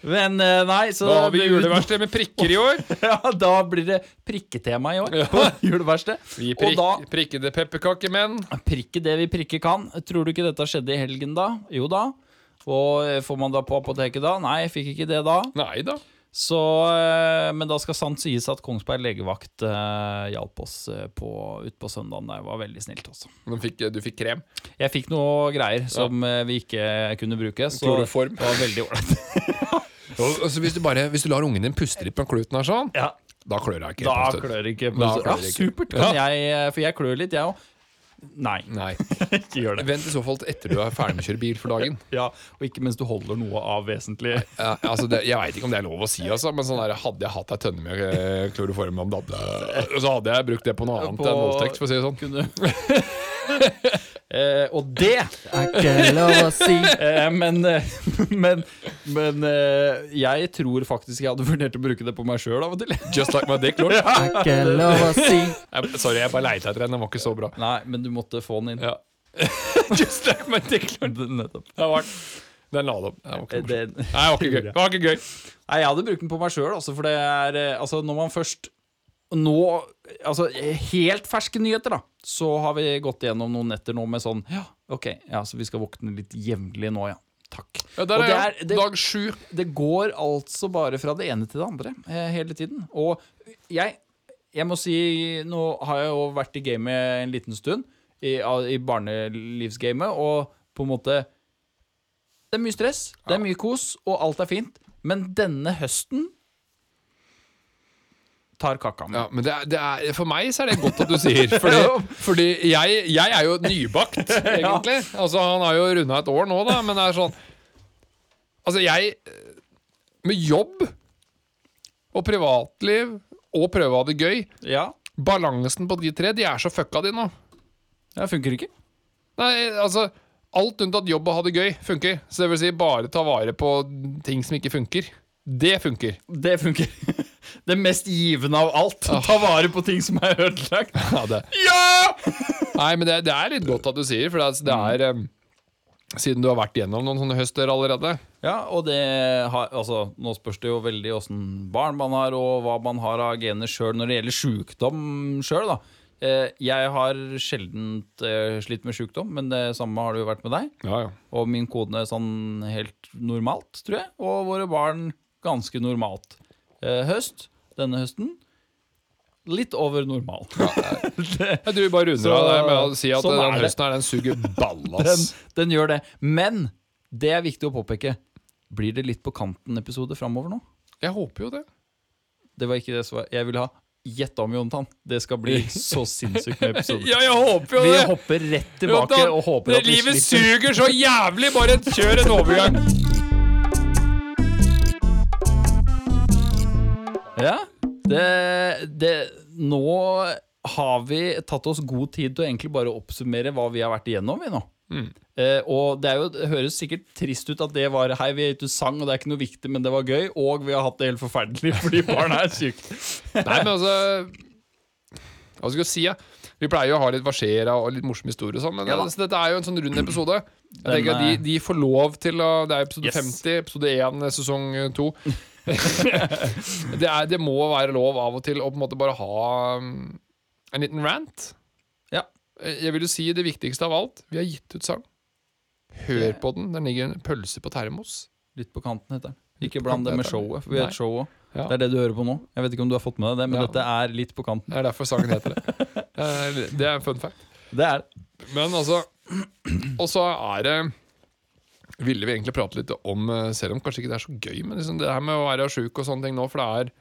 Men eh, nei, så Da har vi juleverksted med prikker i år. <laughs> Ja, da blir det prikketema i år på juleverksted. Vi prik da prikkede pepperkakemenn. prikke det vi prikke kan. Tror du ikke dette skjedde i helgen, da? Jo da. Og eh, får man da på apoteket da? Nei, jeg fikk ikke det da. Nei da. Så, eh, men da skal sant sies at Kongsberg legevakt eh, hjalp oss eh, på, ut på søndagen. Det var veldig snilt. Også. Men fikk, du fikk krem. Jeg fikk noe greier som ja. vi ikke kunne bruke. Så Kloroform. det var veldig ålreit. <laughs> Altså, hvis, du hvis du lar ungen din puste litt på kluten her sånn, Ja, da klør jeg ikke. da klør ikke. Da klør ikke. ikke. supert. Jeg, for jeg klør litt, jeg òg. Nei, Nei. <laughs> ikke gjør det. Vent i så fall til etter du er ferdig med å kjøre bil for dagen. <laughs> Ja, Og ikke mens du holder noe av vesentlig. Ja, altså det, jeg veit ikke om det er lov å si, altså, men sånn der, hadde jeg hatt ei tønne med eh, kloroform om dagen, så hadde jeg brukt det på noe annet På- enn voldtekt, for å si det sånn. <laughs> Eh, Og det er ikke lov å si. <laughs> Eh, men eh, <laughs> men, men eh, jeg tror faktisk jeg hadde vurdert å bruke det på meg sjøl av og til. Just like my dick, lord. <laughs> ikke lov å si. Jeg, sorry, jeg bare leita etter den. Den var ikke så bra. Nei, men du måtte få den inn. Ja. Just like my dick, lord. Nettopp. Det var Den la det opp. Det var ikke Eh, morsomt. det, Nei, det var ikke gøy. Det var ikke gøy. Nei, jeg hadde brukt den på meg sjøl, altså, for det er eh, Altså, når man først Nå Altså, helt ferske nyheter, da. Så har vi gått igjennom noen netter nå med sånn Ja, OK, ja, så vi skal våkne litt jevnlig nå, ja. Takk. Ja, der er det er- det- Dag sju. Det går altså bare fra det ene til det andre eh, hele tiden. Og jeg, jeg må si Nå har jeg jo vært i gamet en liten stund, i, i barnelivsgamet, og på en måte Det er mye stress, det er mye kos, og alt er fint. Men denne høsten tar kaka mi. Ja, men det er, det er, for meg så er det godt at du sier. <laughs> Fordi, fordi jeg, jeg er jo nybakt, <laughs> egentlig. Altså, Han har jo runda et år nå, da, men det er sånn Altså, jeg Med jobb og privatliv og prøve å ha det gøy Ja, Balansen på de tre, de er så fucka, de nå. det funker ikke. Nei, altså Alt unntatt jobb og ha det gøy funker. Så det vil si bare ta vare på ting som ikke funker. Det funker. Det funker. <laughs> Det mest givende av alt. Ta vare på ting som er ødelagt. <laughs> Ja, det. Ja! Nei, men det, det er litt godt at du sier, for det, er- det er em, Siden du har vært gjennom noen sånne høster allerede. Ja, og det har, altså, nå spørs det jo veldig åssen barn man har, og hva man har av gener sjøl når det gjelder sjukdom sjøl. Eh, jeg har sjelden eh, slitt med sjukdom, men det samme har det jo vært med deg. Ja, ja. Og min kone sånn helt normalt, tror jeg. Og våre barn ganske normalt. Eh, høst, denne høsten, litt over normal. <laughs> Jeg tror vi bare runder av det med å si at sånn den er høsten her, den suger <laughs> ball, den, den gjør det. Men det er viktig å påpeke. Blir det litt på kanten-episode framover nå? Jeg håper jo det. Det var ikke det svaret jeg ville ha. Gjett om, Jontan. Det skal bli så <laughs> sinnssykt med episoder. Ja, jeg håper jo Vi det. hopper rett tilbake Jontan, og håper at vi slipper livet suger så jævlig! Bare kjør en overgang. Ja, det, det Nå har vi tatt oss god tid til å egentlig bare oppsummere hva vi har vært igjennom, vi nå. Mm. Eh, og det, jo, det høres sikkert trist ut at det var Hei, vi gitt ut sang, og det er ikke noe viktig, men det var gøy. Og vi har hatt det helt forferdelig <laughs> fordi barna er syke. Nei, men altså Hva skal jeg si, ja? Vi pleier jo å ha litt versera og litt morsom historie og sånn, men Ja altså, dette er jo en sånn rund <clears throat> episode. Jeg tenker at de, eh, de får lov til å Det er episode Yes. 50, episode 1, sesong 2. <laughs> det, er, det må være lov av og til å på en måte bare ha um, en liten rant. Ja. Jeg vil jo si det viktigste av alt. Vi har gitt ut sang. Hør på den. Den ligger en pølse på termos. Litt på kanten, heter den. Ikke bland det med showet, for vi har et show òg. Ja. Det er det du hører på nå. Jeg vet ikke om du har fått med deg det, men Ja. dette er litt på kanten. Det er derfor sangen heter det. <laughs> Eh, Det er en fun fact. Det er det. Men altså Og så er det Ville vi egentlig prate litt om eh, Selv om kanskje ikke det er så gøy, men liksom det her med å være sjuk og sånne ting nå, for det er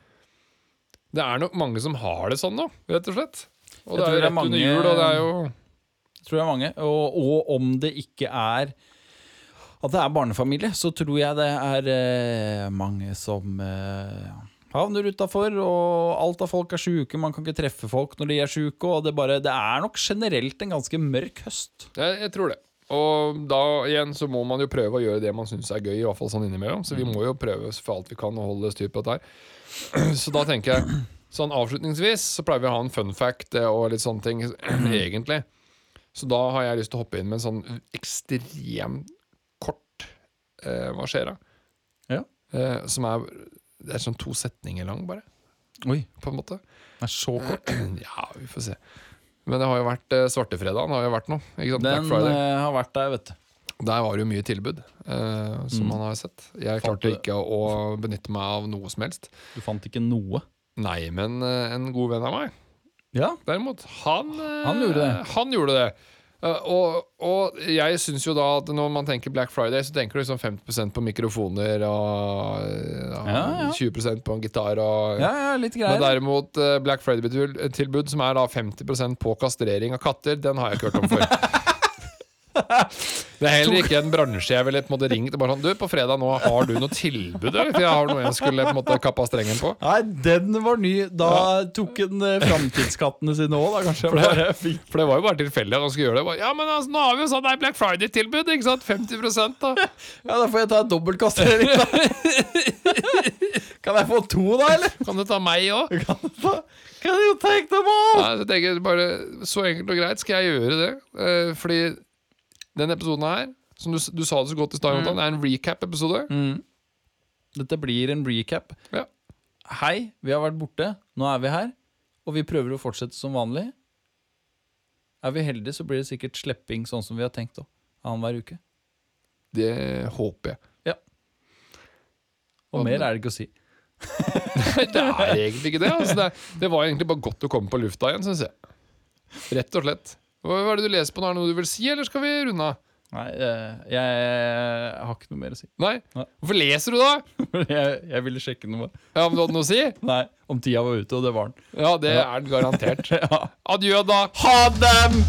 Det er nok mange som har det sånn nå, rett og slett. Og det er jo rett mange- under jul, og det er jo tror jeg mange. Og, og om det ikke er at det er barnefamilie, så tror jeg det er eh, mange som eh, havner utafor, og alt av folk er sjuke. Man kan ikke treffe folk når de er sjuke, og det, bare, det er nok generelt en ganske mørk høst. jeg, jeg tror det. Og da igjen så må man jo prøve å gjøre det man syns er gøy, i hvert fall sånn innimellom. Så vi må jo prøve for alt vi kan å holde styr på dette her. <clears throat> Så da tenker jeg Sånn avslutningsvis så pleier vi å ha en fun fact eh, og litt sånne ting, <clears throat> egentlig. Så da har jeg lyst til å hoppe inn med en sånn ekstremt kort eh, Hva skjer da? Ja. Eh, som er Det er sånn to setninger lang, bare. Oi, På en måte. det er så kort. <clears throat> Ja, vi får se. Men det har jo vært eh, Svartefredagen har jo vært noe. Ikke sant? Den Black Friday. eh, har vært der, vet du. Der var det jo mye tilbud, eh, som Mm. man har sett. Jeg Fant klarte du- ikke å benytte meg av noe som helst. Du fant ikke noe. Nei, men eh, en god venn av meg, Ja, derimot, han eh, Han gjorde det. Han gjorde det. Eh, og, og jeg syns jo da at når man tenker Black Friday, så tenker du liksom 50% på mikrofoner og eh, Ja, ja. 20% på en gitar og ja, ja litt Men derimot eh, Black Friday-tilbud, som er da 50 på kastrering av katter, den har jeg ikke hørt om før. <laughs> Det er heller ikke en bransje jeg ville på en måte ringt og bare sånn Du, på fredag nå har du noe tilbud, eller? For jeg har noe jeg skulle på en måte kappa strengen på. Nei, den var ny. Da tok en uh, framtidskattene sine òg, da, kanskje. det- For det var jo bare tilfeldig at han skulle gjøre det. Bare, ja, men altså, nå har vi jo sånn Black Friday-tilbud, ikke sant? 50 da. <laughs> Ja, da får jeg ta en dobbeltkastrering, da. <laughs> kan jeg få to, da, eller? Kan du ta meg òg? Kan jeg jo tenke deg så bare Så enkelt og greit skal jeg gjøre det. Eh, fordi den episoden her, som du, du sa det så godt i stad, mm. er en recap-episode. Mm. Dette blir en recap. Ja. Hei, vi har vært borte. Nå er vi her. Og vi prøver å fortsette som vanlig. Er vi heldige, så blir det sikkert slepping sånn som vi har tenkt. Annenhver uke. Det håper jeg. Ja. Og mer er det ikke å si. Nei, <laughs> det er egentlig ikke det. Altså, det, det var egentlig bare godt å komme på lufta igjen, syns jeg. Rett og slett. Hva hva er det du leser på nå? Er det noe du vil si, eller skal vi runde av? Nei, jeg, jeg, har ikke noe mer å si. Nei? Nei. Hvorfor leser du, da? <laughs> jeg, jeg ville sjekke noe. Ja, men du hadde noe å si? <laughs> Nei, om tida var ute, og det var den. Ja, det er den garantert. <laughs> Ja. Adjø, da. Ha dem!